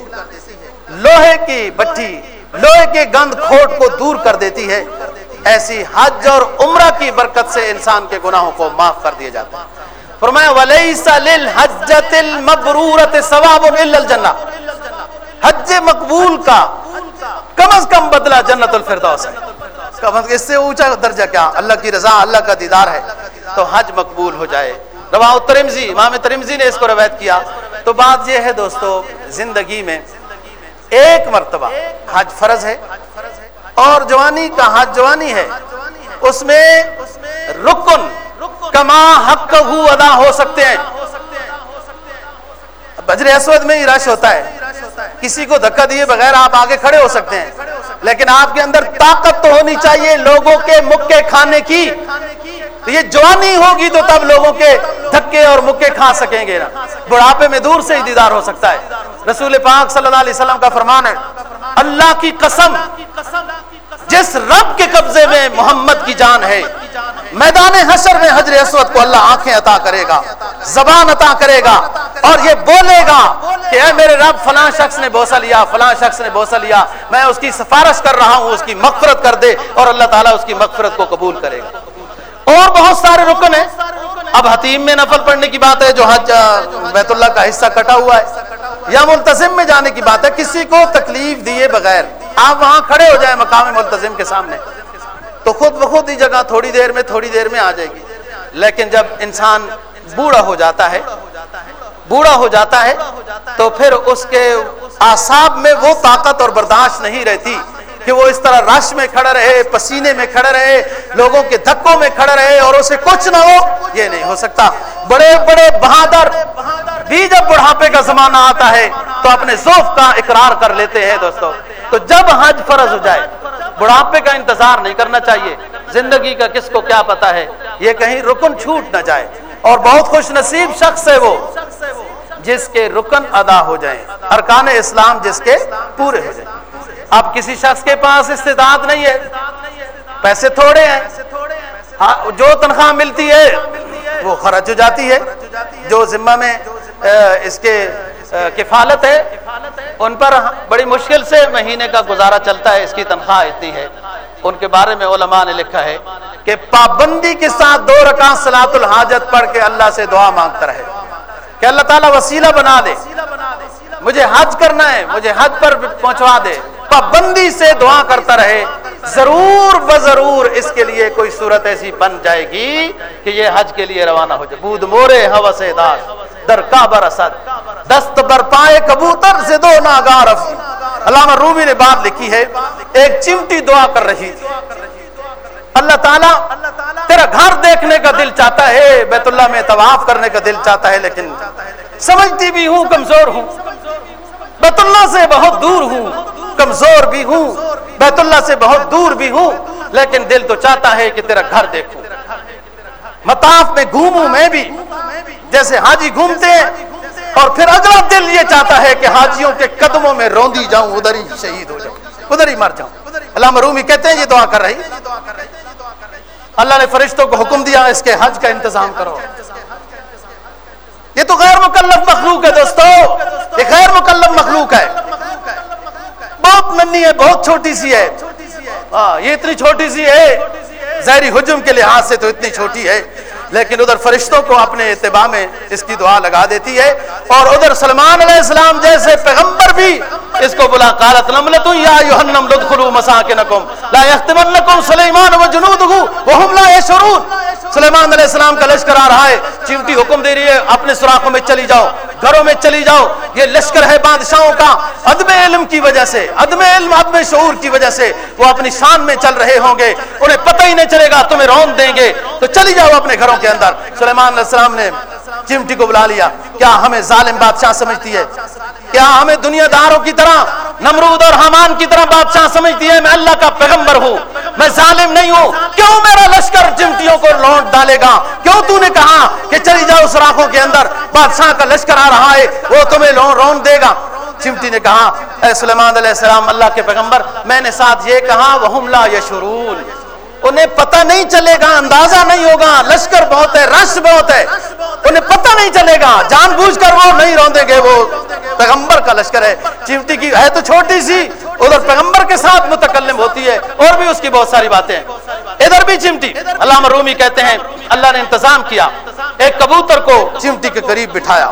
لوہے کی بٹھی، لوہے کے گند کھوٹ کو دور کر دیتی ہے۔ ایسی حج اور عمرہ کی برکت سے انسان کے گناہوں کو معاف کر دیا جاتا ہے۔ فرمایا وَلَيْسَ حج مقبول کا کم از کم بدلہ جنت الفردوس ہے۔ اس سے اونچا درجہ کیا؟ اللہ کی رضا، اللہ کا دیدار ہے۔ تو حج مقبول ہو جائے۔ رواہ ترمزی امام ترمزی نے اس کو روایت کیا۔ تو بات یہ ہے دوستو، زندگی میں ایک مرتبہ حج فرض ہے اور جوانی کا حج جوانی ہے۔ اس میں رکن کما حق ادا ہو سکتے ہیں۔ بجر اسود میں ہی رش ہوتا ہے۔ کسی کو دھکا دیے بغیر آپ آگے کھڑے ہو سکتے ہیں۔ لیکن آپ کے اندر طاقت تو ہونی چاہیے لوگوں کے مکے کھانے کی۔ تو یہ جوانی ہوگی تو تب لوگوں کے دھکے اور مکے کھا سکیں گے نا۔ بڑھاپے میں دور سے ہی دیدار ہو سکتا ہے۔ رسول پاک صلی اللہ علیہ وسلم کا فرمان ہے، اللہ کی قسم جس رب کے قبضے میں محمد کی جان ہے۔ میدان حشر میں حجر اسود کو اللہ آنکھیں عطا کرے گا، زبان عطا کرے گا اور یہ بولے گا کہ اے میرے رب، فلاں شخص نے بوسا لیا، فلاں شخص نے بوسا لیا، میں اس کی سفارش کر رہا ہوں، اس کی مغفرت کر دے اور اللہ تعالیٰ اس کی مغفرت کو قبول کرے گا۔ اور بہت سارے رکن ہیں۔ اب حتیم میں نفل پڑھنے کی بات ہے، جو حج بیت اللہ کا حصہ کٹا ہوا ہے، یا ملتظم میں جانے کی بات ہے، کسی کو تکلیف دیے بغیر۔ آپ وہاں کھڑے ہو جائیں مقام ملتظم کے سامنے، تو خود بخود ہی جگہ تھوڑی دیر میں تھوڑی دیر میں آ جائے گی۔ لیکن جب انسان بوڑھا ہو جاتا ہے، بوڑھا ہو جاتا ہے، تو پھر اس کے آساب میں وہ طاقت اور برداشت نہیں رہتی کہ وہ اس طرح رش میں کھڑا رہے، پسینے میں کھڑا رہے، لوگوں کے دھکوں میں کھڑا رہے اور اسے کچھ نہ ہو، یہ نہیں ہو سکتا۔ بڑے بڑے بہادر بھی جب بڑھاپے کا زمانہ آتا ہے، تو اپنے ذوف کا اقرار کر لیتے ہیں دوستو۔ تو جب حج فرض ہو جائے، بڑھاپے کا انتظار نہیں کرنا چاہیے، زندگی کا کس کو کیا پتا ہے، یہ کہیں رکن چھوٹ نہ جائے۔ اور بہت خوش نصیب شخص ہے وہ، جس کے رکن ادا ہو جائیں، ارکان اسلام جس کے پورے ہو جائیں۔ اب کسی شخص کے پاس استعداد نہیں ہے، پیسے تھوڑے ہیں۔ ہاں، جو تنخواہ ملتی ہے، وہ خرچ ہو جاتی ہے۔ جو ذمہ میں اس کے کفالت ہے۔ ان پر بڑی مشکل سے مہینے کا گزارا چلتا ہے، اس کی تنخواہ اتنی ہے۔ ان کے بارے میں علماء نے لکھا ہے کہ پابندی کے ساتھ دو رکعت سلاط الحاجت پڑھ کے اللہ سے دعا مانگتا رہے۔ کہ اللہ تعالیٰ وسیلہ بنا دے۔ مجھے حج کرنا ہے، مجھے حج پر پہنچوا دے۔ پابندی سے دعا کرتا رہے، ضرور بضرور اس کے لیے کوئی صورت ایسی بن جائے گی کہ یہ حج کے لیے روانہ ہو جائے۔ بود مورے حوث داش در کابر اسد دست بر پائے کبوتر سے دو ناگار علامہ رومی نے بات لکھی ہے، ایک چمٹی دعا کر رہی۔ اللہ تعالیٰ تیرا گھر دیکھنے کا دل چاہتا ہے، بیت اللہ میں طواف کرنے کا دل چاہتا ہے، لیکن سمجھتی بھی ہوں، کمزور ہوں۔ بیت اللہ سے بہت دور ہوں۔ کمزور بھی ہوں، بیت اللہ سے بہت دور بھی ہوں، لیکن دل تو چاہتا ہے کہ تیرا گھر دیکھوں۔ مطاف میں گھوموں میں بھی، جیسے حاجی گھومتے ہیں اور پھر اگلا دل یہ چاہتا ہے کہ حاجیوں کے قدموں میں روندی جاؤں، ادھر ہی شہید ہو جاؤں، ادھر ہی مر جاؤں۔ اللہ مرومی کہتے ہیں، یہ دعا کر رہی۔ اللہ نے فرشتوں کو حکم دیا، اس کے حج کا انتظام کرو۔ یہ تو غیر مکلف مخلوق ہے دوستو، یہ غیر مکلف مخلوق ہے۔ بہت ننی ہے، بہت چھوٹی سی ہے۔ ہاں یہ اتنی چھوٹی سی ہے۔ زہری حجم کے لحاظ سے تو اتنی چھوٹی ہے۔ لیکن ادھر فرشتوں کو اپنے اتباع میں اس کی دعا لگا دیتی ہے۔ اور ادھر سلمان علیہ السلام جیسے پیغمبر بھی اس کو بلا قالت نملت یا یوحنم لدخلوا مساکنکم، لا یختمنکم سلیمان و جنودہ وهم لا یشعرون۔ سلیمان علیہ السلام کا لشکر آ رہا ہے چیمٹی حکم دے رہی ہے، اپنے سوراخوں میں چلی جاؤ۔ گھروں میں چلی جاؤ۔ یہ لشکر ہے بادشاہوں کا۔ عدم علم کی وجہ سے، عدم علم، عدم شعور کی وجہ سے وہ اپنی شان میں چل رہے ہوں گے۔ انہیں پتہ ہی نہیں چلے گا، تمہیں رون دیں گے۔ تو چلی جاؤ اپنے گھروں کے اندر۔ سلیمان علیہ السلام نے چمٹی کو بلا لیا۔ کیا ہمیں ظالم بادشاہ سمجھتی ہے؟ کیا ہمیں دنیا داروں کی طرح، نمرود اور حمان کی طرح بادشاہ سمجھتی ہے؟ میں اللہ کا پیغمبر ہوں، میں ظالم نہیں ہوں۔ کیوں میرا لشکر چمٹیوں کو لوٹ ڈالے گا؟ کیوں تو نے کہا کہ چلی جاؤ سراخوں کے اندر، بادشاہ کا لشکر آ رہا ہے، وہ تمہیں رون دے گا۔ چمٹی نے کہا، اے سلیمان علیہ السلام، اللہ کے پیغمبر، میں نے ساتھ یہ کہا وہم لا یشرون انہیں پتہ نہیں چلے گا، اندازہ نہیں ہوگا، لشکر بہت ہے، رش بہت ہے، انہیں پتہ نہیں چلے گا، جان بوجھ کر وہ نہیں روندیں گے، وہ پیغمبر کا لشکر ہے۔ چمٹی کی ہے تو چھوٹی سی، ادھر پیغمبر کے ساتھ متکلم ہوتی ہے، اور بھی اس کی بہت ساری باتیں ادھر بھی چمٹی علامہ رومی کہتے ہیں، اللہ نے انتظام کیا، ایک کبوتر کو چمٹی کے قریب بٹھایا۔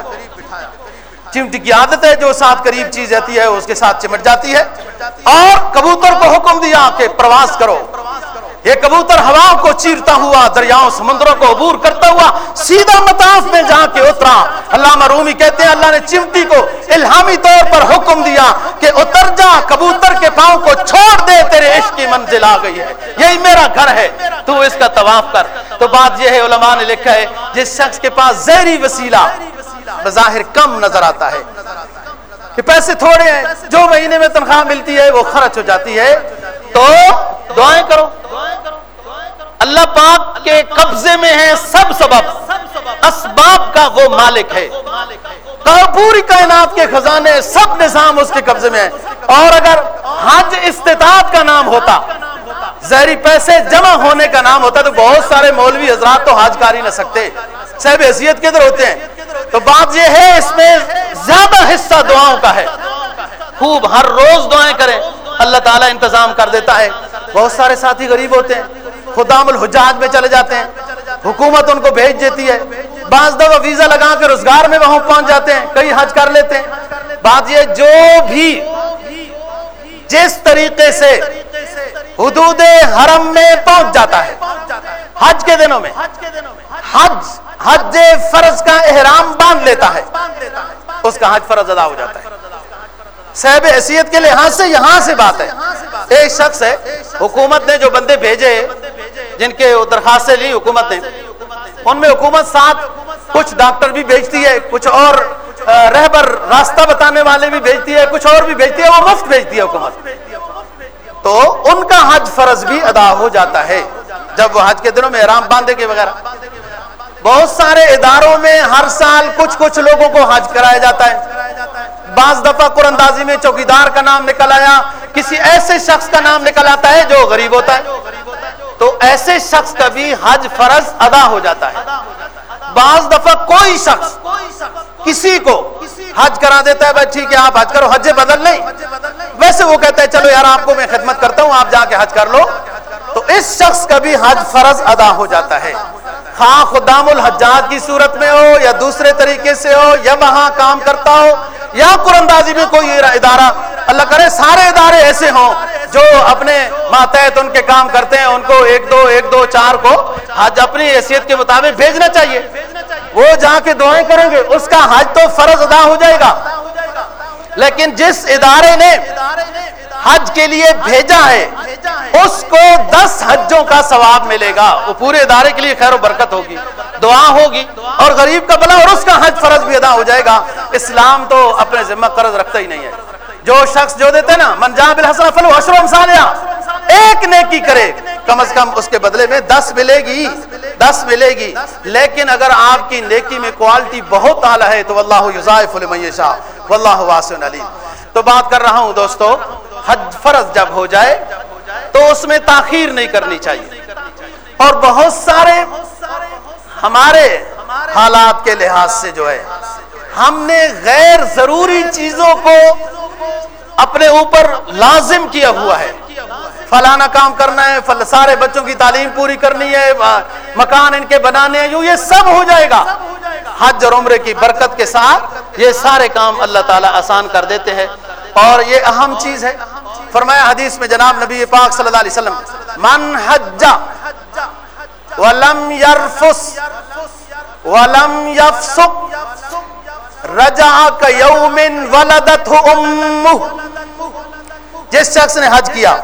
چمٹی کی عادت ہے، جو ساتھ قریب چیز رہتی ہے، اس کے ساتھ چمٹ جاتی ہے۔ اور کبوتر کو حکم دیا کہ پرواز کرو۔ یہ کبوتر ہوا کو چیرتا ہوا، دریاؤں، سمندروں کو عبور کرتا ہوا سیدھا مطاف میں جا کے اترا۔ علامہ رومی کہتے ہیں، اللہ نے چمٹی کو الہامی طور پر حکم دیا کہ اتر جا، کبوتر کے پاؤں کو چھوڑ دے، تیرے عشق کی منزل آ گئی ہے۔ یہی میرا گھر ہے۔ تو اس کا طواف کر۔ تو بات یہ ہے، علماء نے لکھا ہے، جس شخص کے پاس زہری وسیلہ بظاہر کم نظر آتا ہے کہ پیسے تھوڑے ہیں، جو مہینے میں تنخواہ ملتی ہے، وہ خرچ ہو جاتی ہے۔ تو دعائیں کرو۔ اللہ پاک کے قبضے میں ہے سب سبب۔ اسباب کا وہ مالک ہے۔ پوری کائنات کے خزانے سب نظام اس کے قبضے میں ہے اور اگر حج استطاعت کا نام ہوتا، زہری پیسے جمع ہونے کا نام ہوتا، تو بہت سارے مولوی حضرات تو حج کر ہی نہ سکتے۔ صاحب حیثیت کدھر ہوتے ہیں؟ تو بات یہ ہے، اس میں زیادہ حصہ دعاؤں کا ہے۔ خوب ہر روز دعائیں کریں۔ اللہ تعالیٰ انتظام کر دیتا ہے۔ بہت سارے ساتھی غریب ہوتے ہیں خدام الحجاج میں چلے جاتے ہیں، حکومت ان کو بھیج دیتی ہے۔ بعض دفعہ ویزا لگا کے روزگار میں وہاں پہنچ جاتے ہیں کئی حج کر لیتے ہیں۔ بات یہ جو بھی جس طریقے سے حدود حرم میں پہنچ جاتا ہے، حج کے دنوں میں، حج حج فرض کا احرام باندھ لیتا ہے، اس کا حج فرض ادا ہو جاتا ہے۔ صاحب حیثیت کے لحاظ سے یہاں سے بات ہے۔ ایک شخص ہے، حکومت نے جو بندے بھیجے، جن کے درخواستیں لی حکومت نے، ان میں حکومت ساتھ کچھ ڈاکٹر بھی بھیجتی ہے، کچھ اور رہبر، راستہ بتانے والے بھی بھیجتی ہے، کچھ اور بھی بھیجتی ہے، وہ مفت بھیجتی ہے حکومت۔ تو ان کا حج فرض بھی ادا ہو جاتا ہے۔ جب وہ حج کے دنوں میں احرام باندھے کے وغیرہ۔ بہت سارے اداروں میں ہر سال کچھ کچھ لوگوں کو حج کرایا جاتا ہے۔ بعض دفعہ قرآن میں چوکیدار کا نام نکل آیا، کسی ایسے شخص کا نام نکل آتا ہے جو غریب ہوتا ہے۔ تو ایسے شخص کا بھی حج فرض ادا ہو جاتا ہے۔ بعض دفعہ کوئی شخص کسی کو حج کرا دیتا ہے، بھائی ٹھیک ہے، آپ حج کرو، حج بدل نہیں۔ ویسے وہ کہتا ہے، چلو یار، آپ کو میں خدمت کرتا ہوں، آپ جا کے حج کر لو۔ تو اس شخص کا بھی حج فرض ادا ہو جاتا ہے۔ ہاں، خواہ خدام الحجات کی صورت میں ہو یا دوسرے طریقے سے ہو، یا وہاں کام کرتا ہو، یا قرآن میں کوئی ادارہ، اللہ کرے سارے ادارے ایسے ہوں جو اپنے ماتحت ان کے کام کرتے ہیں، ان کو ایک دو ایک دو، چار کو حج اپنی حیثیت کے مطابق بھیجنا چاہیے۔ وہ جا کے دعائیں کریں گے، اس کا حج تو فرض ادا ہو جائے گا۔ لیکن جس ادارے نے حج کے لیے بھیجا ہے، اس کو دس حجوں کا ثواب ملے گا۔ وہ پورے ادارے کے لیے خیر و برکت ہوگی، دعا ہوگی، اور غریب کا بلا اور اس کا حج فرض بھی ادا ہو جائے گا۔ اسلام تو اپنے ذمہ قرض رکھتا ہی نہیں ہے۔ جو شخص جو دیتے نا منجاب الحسن فلو اشرم سالیہ ایک نیکی کرے، کم از کم اس کے بدلے میں دس ملے گی، دس ملے گی۔ لیکن اگر آپ کی نیکی میں کوالٹی بہت اعلیٰ ہے، تو اللہ یوزائف المیشا واللہ واسع علیم۔ تو بات کر رہا ہوں دوستو حج فرض جب ہو جائے تو اس میں تاخیر نہیں کرنی چاہیے۔ اور بہت سارے ہمارے حالات کے لحاظ سے جو ہے، ہم نے غیر ضروری چیزوں کو اپنے اوپر لازم کیا ہوا ہے۔ فلانا کام کرنا ہے سارے بچوں کی تعلیم پوری کرنی ہے مکان ان کے بنانے ہیں یہ سب ہو جائے گا۔ حج اور عمرے کی برکت کے ساتھ یہ سارے کام اللہ تعالیٰ آسان کر دیتے ہیں۔ اور یہ اہم چیز ہے۔ فرمایا حدیث میں جناب نبی پاک صلی اللہ علیہ وسلم، من حج ولم يرفس ولم يفسق رجع كيوم ولدته امه جس شخص نے حج کیا،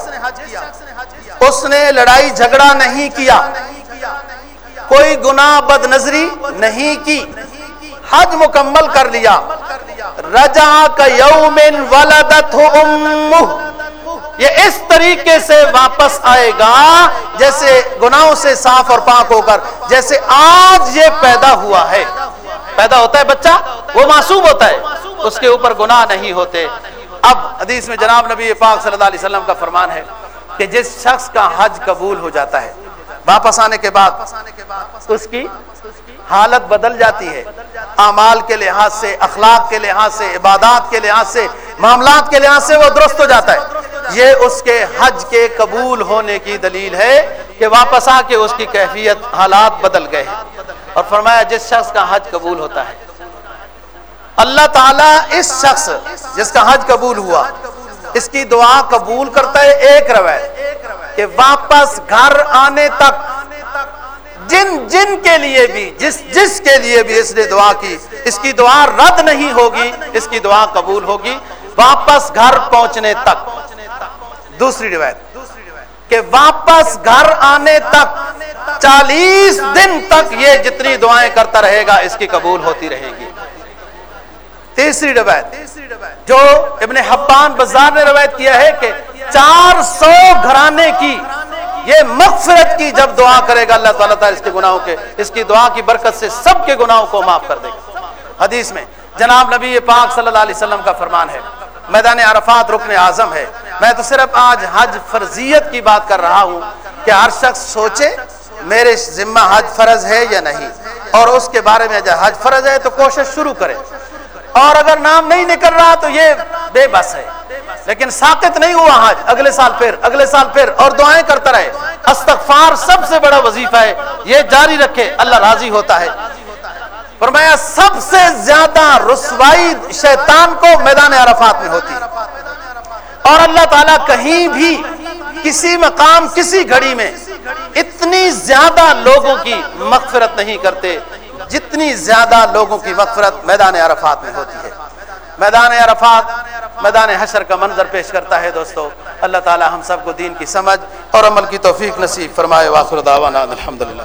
اس نے لڑائی جھگڑا نہیں کیا، کوئی گناہ بد نظری نہیں کی، حج مکمل کر لیا۔ رجا کا یومن ولدت یہ اس طریقے سے واپس آئے گا جیسے گناہوں سے صاف اور پاک ہو کر، جیسے آج یہ پیدا ہوا ہے۔ پیدا ہوتا ہے بچہ، وہ معصوم ہوتا ہے۔ اس کے اوپر گناہ نہیں ہوتے۔ اب حدیث میں جناب نبی پاک صلی اللہ علیہ وسلم کا فرمان ہے کہ جس شخص کا حج قبول ہو جاتا ہے واپس آنے کے بعد اس کی حالت بدل جاتی ہے۔ اعمال کے لحاظ سے، اخلاق کے لحاظ سے، عبادات کے لحاظ سے، معاملات کے لحاظ سے وہ درست ہو جاتا ہے۔ یہ اس کے حج کے قبول ہونے کی دلیل ہے کہ واپس آ کے اس کی کیفیت، حالات بدل گئے ہیں۔ اور فرمایا، جس شخص کا حج قبول ہوتا ہے، اللہ تعالیٰ اس شخص جس کا حج قبول ہوا اس کی دعا قبول کرتا ہے، ایک روایت، کہ واپس گھر آنے تک، جن جن کے لیے بھی، جس جس کے لیے بھی اس نے دعا کی، اس کی دعا رد نہیں ہوگی، اس کی دعا قبول ہوگی، واپس گھر پہنچنے تک۔ دوسری روایت، کہ واپس گھر آنے تک، چالیس دن تک یہ جتنی دعائیں کرتا رہے گا، اس کی قبول ہوتی رہے گی۔ تیسری روایت، جو ابن حبان بزار نے روایت کیا ہے کہ چار سو گھرانے کی یہ مغفرت کی جب دعا کرے گا، اللہ تعالیٰ تعالیٰ اس کے گناہوں کے، اس کی دعا کی برکت سے سب کے گناہوں کو معاف کر دے گا۔ حدیث میں جناب نبی پاک صلی اللہ علیہ وسلم کا فرمان ہے، میدان عرفات رکن اعظم ہے۔ میں تو صرف آج حج فرضیت کی بات کر رہا ہوں کہ ہر شخص سوچے میرے ذمہ حج فرض ہے یا نہیں۔ اور اس کے بارے میں جب حج فرض ہے تو کوشش شروع کرے۔ اور اگر نام نہیں نکل رہا تو یہ بے بس ہے۔ لیکن ساقت نہیں ہوا حج۔ اگلے سال پھر، اگلے سال پھر۔ اور دعائیں کرتا رہے۔ استغفار سب سے بڑا وظیفہ ہے۔ یہ جاری رکھے، اللہ راضی ہوتا ہے۔ فرمایا، سب سے زیادہ رسوائی شیطان کو میدان عرفات میں ہوتی۔ اور اللہ تعالیٰ کہیں بھی کسی مقام، کسی گھڑی میں اتنی زیادہ لوگوں کی مغفرت نہیں کرتے۔ جتنی زیادہ لوگوں کی مغفرت میدان عرفات میں ہوتی ہے۔ میدان عرفات میدان حشر کا منظر پیش کرتا ہے دوستو۔ اللہ تعالی ہم سب کو دین کی سمجھ اور عمل کی توفیق نصیب فرمائے۔ واخر دعوانا الحمدللہ۔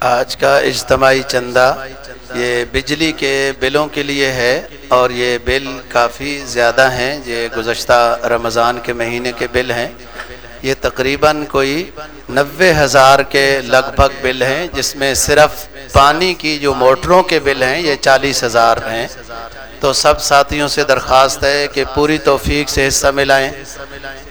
آج کا اجتماعی چندہ یہ بجلی کے بلوں کے لیے ہے اور یہ بل کافی زیادہ ہیں، یہ گزشتہ رمضان کے مہینے کے بل ہیں۔ یہ تقریباً کوئی نوے ہزار کے لگ بھگ بل ہیں، جس میں صرف پانی کی جو موٹروں کے بل ہیں، یہ چالیس ہزار ہیں۔ تو سب ساتھیوں سے درخواست ہے کہ پوری توفیق سے حصہ ملائیں۔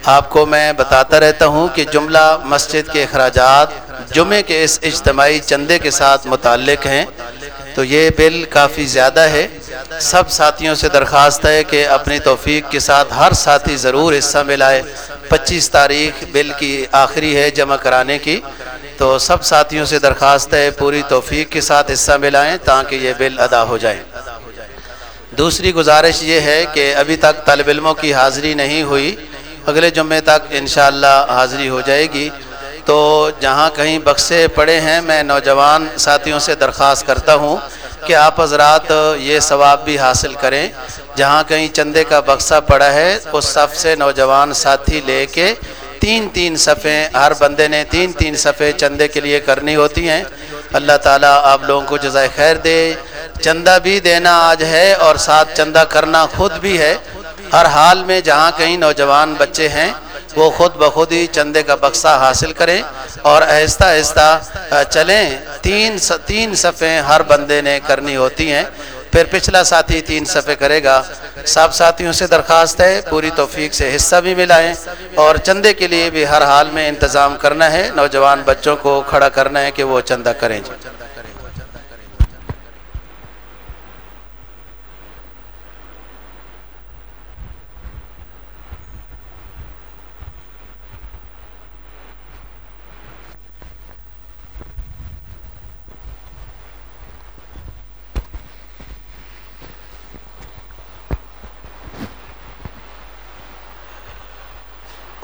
آپ کو میں بتاتا رہتا ہوں کہ جملہ مسجد کے اخراجات جمعے کے اس اجتماعی چندے کے ساتھ متعلق ہیں۔ تو یہ بل کافی زیادہ ہے۔ سب ساتھیوں سے درخواست ہے کہ اپنی توفیق کے ساتھ ہر ساتھی ضرور حصہ ملائے۔ پچیس تاریخ بل کی آخری ہے جمع کرانے کی۔ تو سب ساتھیوں سے درخواست ہے پوری توفیق کے ساتھ حصہ ملائیں تاکہ یہ بل ادا ہو جائے۔ دوسری گزارش یہ ہے کہ ابھی تک طالب علموں کی حاضری نہیں ہوئی۔ اگلے جمعے تک انشاءاللہ حاضری ہو جائے گی۔ تو جہاں کہیں بکسے پڑے ہیں، میں نوجوان ساتھیوں سے درخواست کرتا ہوں کہ آپ حضرات یہ ثواب بھی حاصل کریں۔ جہاں کہیں چندے کا بکسہ پڑا ہے، اس صف سے نوجوان ساتھی لے کے تین تین صفحے ہر بندے نے تین تین صفحے چندے کے لیے کرنی ہوتی ہیں۔ اللہ تعالیٰ آپ لوگوں کو جزائے خیر دے۔ چندہ بھی دینا آج ہے اور ساتھ چندہ کرنا خود بھی ہے۔ ہر حال میں جہاں کہیں نوجوان بچے ہیں وہ خود بخود ہی چندے کا بکسہ حاصل کریں اور آہستہ آہستہ چلیں۔ تین تین صفحے ہر بندے نے کرنی ہوتی ہیں۔ پھر پچھلا ساتھی تین صفحے کرے گا۔ سب ساتھیوں سے درخواست ہے، پوری توفیق سے حصہ بھی ملائیں۔ اور چندے کے لیے بھی ہر حال میں انتظام کرنا ہے۔ نوجوان بچوں کو کھڑا کرنا ہے کہ وہ چندہ کریں۔ جی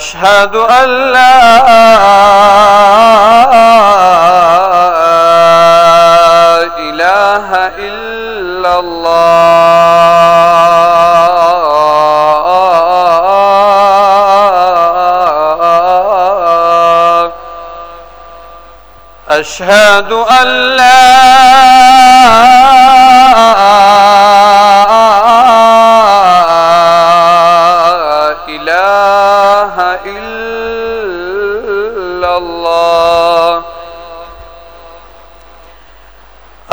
أشهد أن لا إله إلا الله. أشهد أن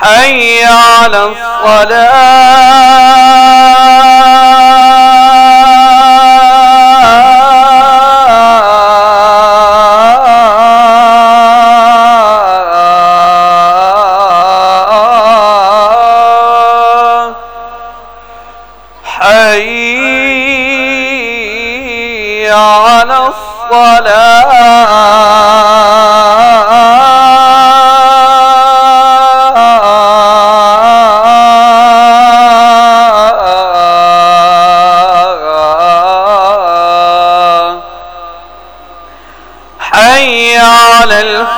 حي على الصلاة حي على الصلاة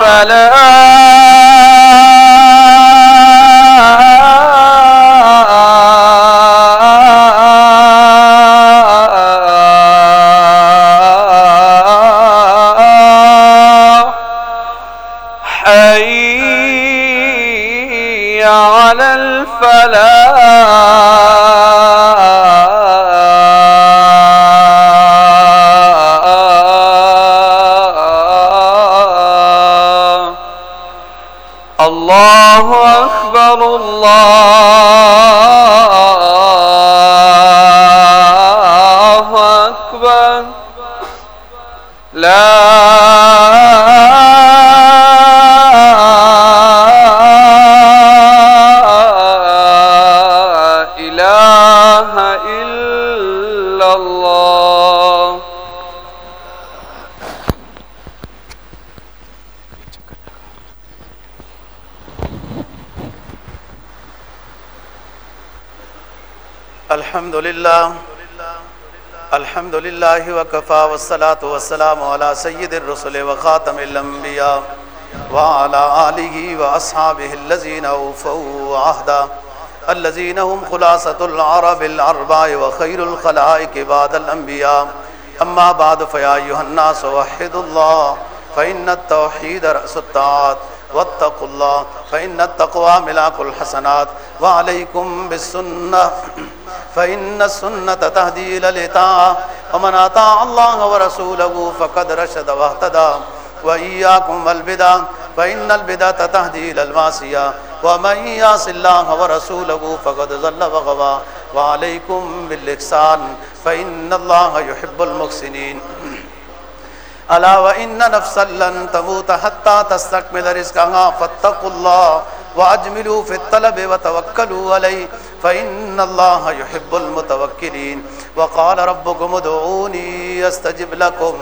على الفلاح حي على صلى اللہ الحمد لله وكفى والصلاة والسلام على سيد الرسل وخاتم الأنبياء وعلى آله وأصحابه الذين أوفوا عهدا الذين هم خلاصة العرب الأربع وخير الخلائق بعد الأنبياء. أما بعد، فيا أيها الناس، وحدوا الله، فإن التوحيد رأس الطاعات، واتقوا الله، فإن التقوى ملاك الحسنات، وعليكم بالسنة. فإن السنة تهدي إلى الإطاعة ومن أطاع الله ورسوله فقد رشد واهتدى وإياكم والبدع فإن البدعة تهدي إلى المعصية ومن يعص الله ورسوله فقد ضل وغوى وعليكم بالإحسان فإن الله يحب المحسنين ألا وإن نفسا لن تموت حتى تستكمل رزقها فاتقوا الله وأجملوا في الطلب وتوكلوا عليه، فإن الله يحب المتوكلين. وقال ربكم ادعوني استجب لكم.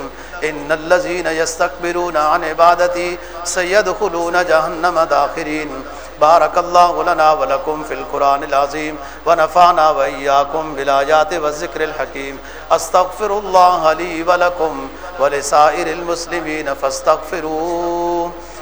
إن الذين يستكبرون عن عبادتي سيدخلون جهنم داخرين. بارك الله لنا ولكم في القرآن العظيم، ونفعنا وإياكم بالآيات والذكر الحكيم. أستغفر الله لي ولكم ولسائر المسلمين، فاستغفروه.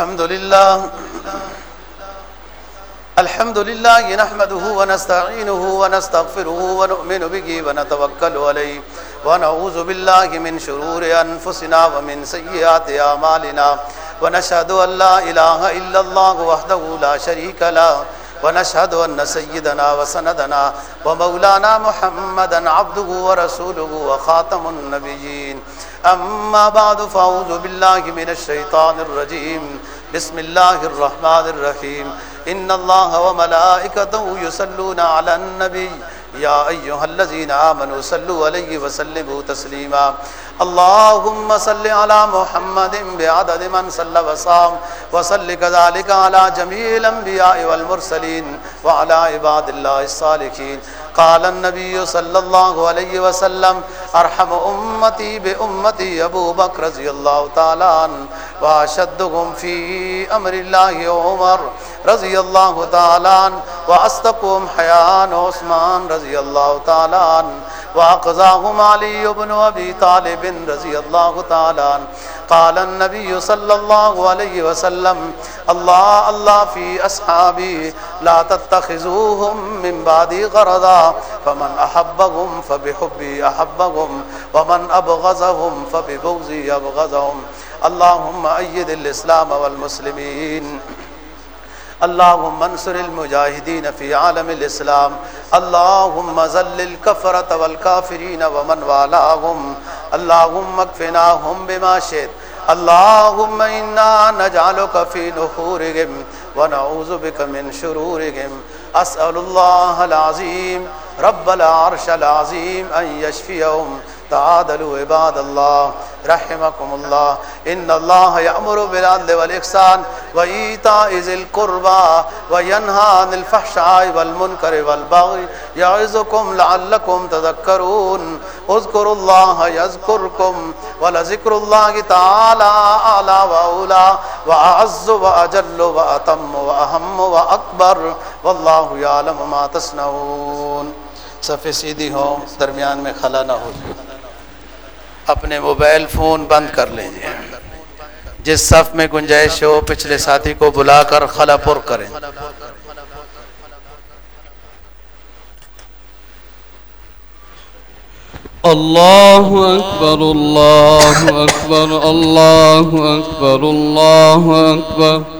الحمد لله. الحمد لله نحمده ونستعينه ونستغفره ونؤمن به ونتوكل عليه. ونعوذ بالله من شرور أنفسنا ومن سيئات أعمالنا. ونشهد أن لا إله إلا الله وحده لا شريك له. ونشهد أن سيدنا وسندنا ومولانا محمدا عبده ورسوله وخاتم النبيين. أما بعد، فأعوذ بالله من الشيطان الرجيم. بسم الله الرحمن الرحيم. إن الله وملائكته يصلون على النبي يا أيها الذين آمنوا صلوا عليه وسلموا تسليما. اللهم صل على محمد بعدد من صلى وصام. وصل كذلك على جميع الأنبياء والمرسلين وعلى عباد الله الصالحين. قال النبي صلى الله عليه وسلم ارحم امتي بامتي ابو بكر رضي الله تعالى عنه واشدهم في امر الله عمر رضي الله تعالى عنه واصدقهم عثمان رضي الله تعالى واقضاهم علي بن ابي طالب رضي الله تعالى قال النبي صلى الله عليه وسلم الله الله في أصحابي لا تتخذوهم من بعدي غرضا فمن أحبهم فبحبي أحبهم ومن أبغزهم فببغزي أبغزهم اللهم أيد الإسلام والمسلمين. اللهم انصر المجاهدين في عالم الإسلام. اللهم زل الكفرة والكافرين ومن والاهم. اللهم اكفناهم بما شئت. اللهم إنا نجعلك في نحورهم ونعوذ بك من شرورهم. أسأل الله العظيم رب العرش العظيم أن يشفيهم. تعادلوا عباد الله. رحمكم الله. إن الله يأمر بالعدل والإحسان وإيتاء ذي القربى وينهى عن الفحشاء والمنكر والبغي. يعظكم لعلكم تذكرون. اذكروا الله يذكركم ولذكر الله تعالى أعلى وأولى. وأعز وأجل وأتم وأهم وأكبر. والله يعلم ما تصنعون. صفحے سیدھی ہو درمیان میں خلا نہ ہو اپنے موبائل فون بند کر لیجیے جس صف میں گنجائش ہو، پچھلے ساتھی کو بلا کر خلا پر کریں۔ الله أكبر الله أكبر الله أكبر الله أكبر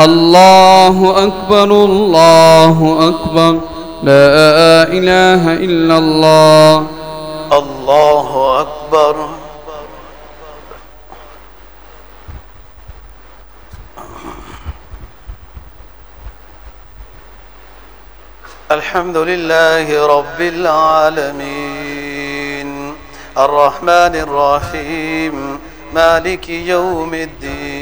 الله أكبر الله أكبر لا إله إلا الله الله أكبر الحمد لله رب العالمين الرحمن الرحيم مالك يوم الدين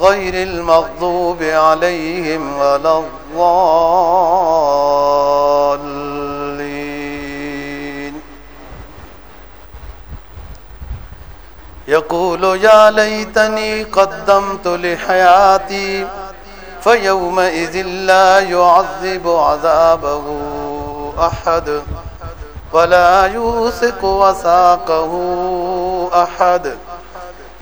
غير المغضوب عليهم ولا الضالين. يقول يا ليتني قدمت لحياتي فيومئذ لا يعذب عذابه أحد ولا يوثق وثاقه أحد.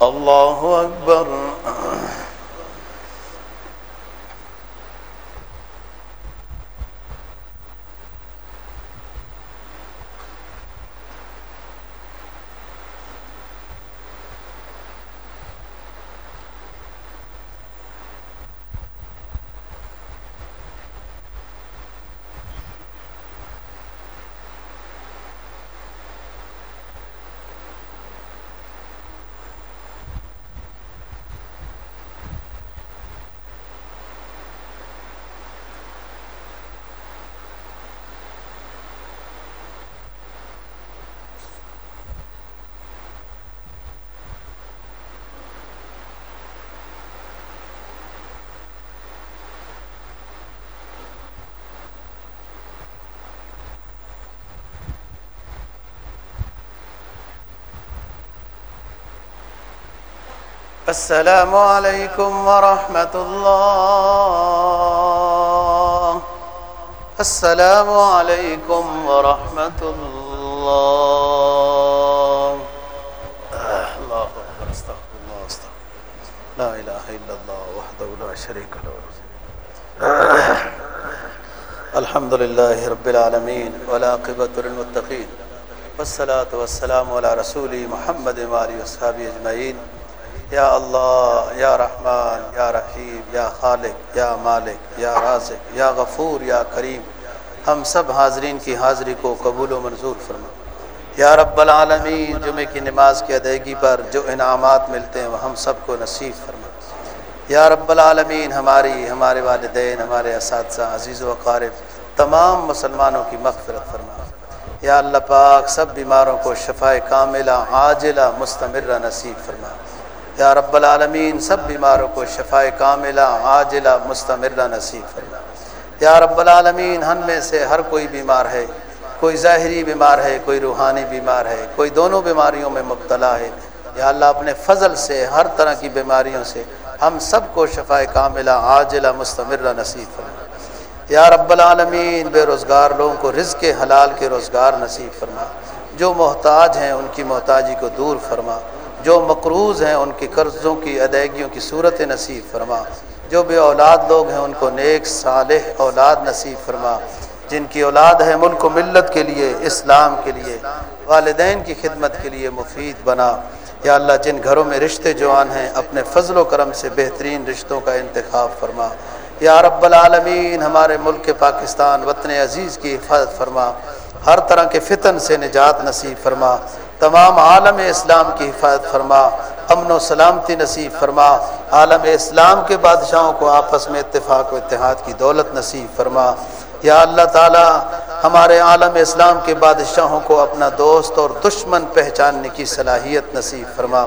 اللہ اکبر السلام عليكم ورحمة الله. السلام عليكم ورحمة الله. الله أكبر، استغفر الله، استغفر لا إله إلا الله وحده لا شريك له. الحمد لله رب العالمين والعاقبة للمتقين. والصلاة والسلام على رسول محمد وآله وصحبه أجمعين. یا اللہ، یا رحمان، یا رحیم، یا خالق، یا مالک، یا رازق، یا غفور، یا کریم، ہم سب حاضرین کی حاضری کو قبول و منظور فرما۔ یا رب العالمین جمعہ کی نماز کی ادائیگی پر جو انعامات ملتے ہیں، وہ ہم سب کو نصیب فرما۔ یا رب العالمین، ہماری، ہمارے والدین، ہمارے اساتذہ، عزیز و قارب تمام مسلمانوں کی مغفرت فرما۔ یا اللہ پاک، سب بیماروں کو شفا کاملہ، عاجلہ، مستمرہ نصیب فرما۔ یا رب العالمین، سب بیماروں کو شفا کاملہ، عاجلہ، مستمرہ نصیب فرما۔ یا رب العالمین، ہم میں سے ہر کوئی بیمار ہے، کوئی ظاہری بیمار ہے، کوئی روحانی بیمار ہے، کوئی دونوں بیماریوں میں مبتلا ہے۔ یا اللہ، اپنے فضل سے، ہر طرح کی بیماریوں سے ہم سب کو شفا کاملہ، عاجلہ، مستمرہ نصیب فرما۔ یا رب العالمین، بے روزگار لوگوں کو رزق حلال کے روزگار نصیب فرما۔ جو محتاج ہیں، ان کی محتاجی کو دور فرما۔ جو مقروض ہیں ان کے قرضوں کی ادائیگیوں کی صورت نصیب فرما۔ جو بے اولاد لوگ ہیں ان کو نیک صالح اولاد نصیب فرما۔ جن کی اولاد ہے ملک و ملت کے لیے، اسلام کے لیے، والدین کی خدمت کے لیے مفید بنا۔ یا اللہ، جن گھروں میں رشتے جوان ہیں، اپنے فضل و کرم سے بہترین رشتوں کا انتخاب فرما۔ یا رب العالمین، ہمارے ملک پاکستان وطن عزیز کی حفاظت فرما۔ ہر طرح کے فتن سے نجات نصیب فرما۔ تمام عالم اسلام کی حفاظت فرما، امن و سلامتی نصیب فرما۔ عالم اسلام کے بادشاہوں کو آپس میں اتفاق و اتحاد کی دولت نصیب فرما۔ یا اللہ تعالی، ہمارے عالم اسلام کے بادشاہوں کو اپنا دوست اور دشمن پہچاننے کی صلاحیت نصیب فرما۔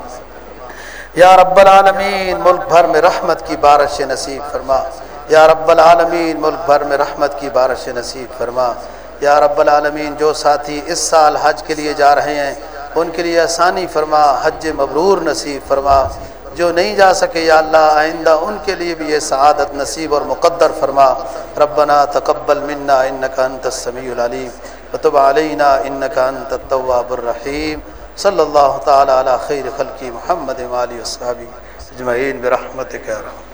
یا رب العالمین، ملک بھر میں رحمت کی بارش نصیب فرما۔ یا رب العالمین، ملک بھر میں رحمت کی بارش نصیب فرما۔ یا رب العالمین، جو ساتھی اس سال حج کے لیے جا رہے ہیں ان کے لیے آسانی فرما، حج مبرور نصیب فرما۔ جو نہیں جا سکے یا اللہ، آئندہ ان کے لیے بھی یہ سعادت نصیب اور مقدر فرما۔ ربنا تقبل منا انکا انت السمیع العلیم۔ وتب علینا انکا انت التواب الرحیم۔ صلی اللہ تعالی علی خیر خلقی محمد والی اصحابی اجمعین برحمتک یا رحمت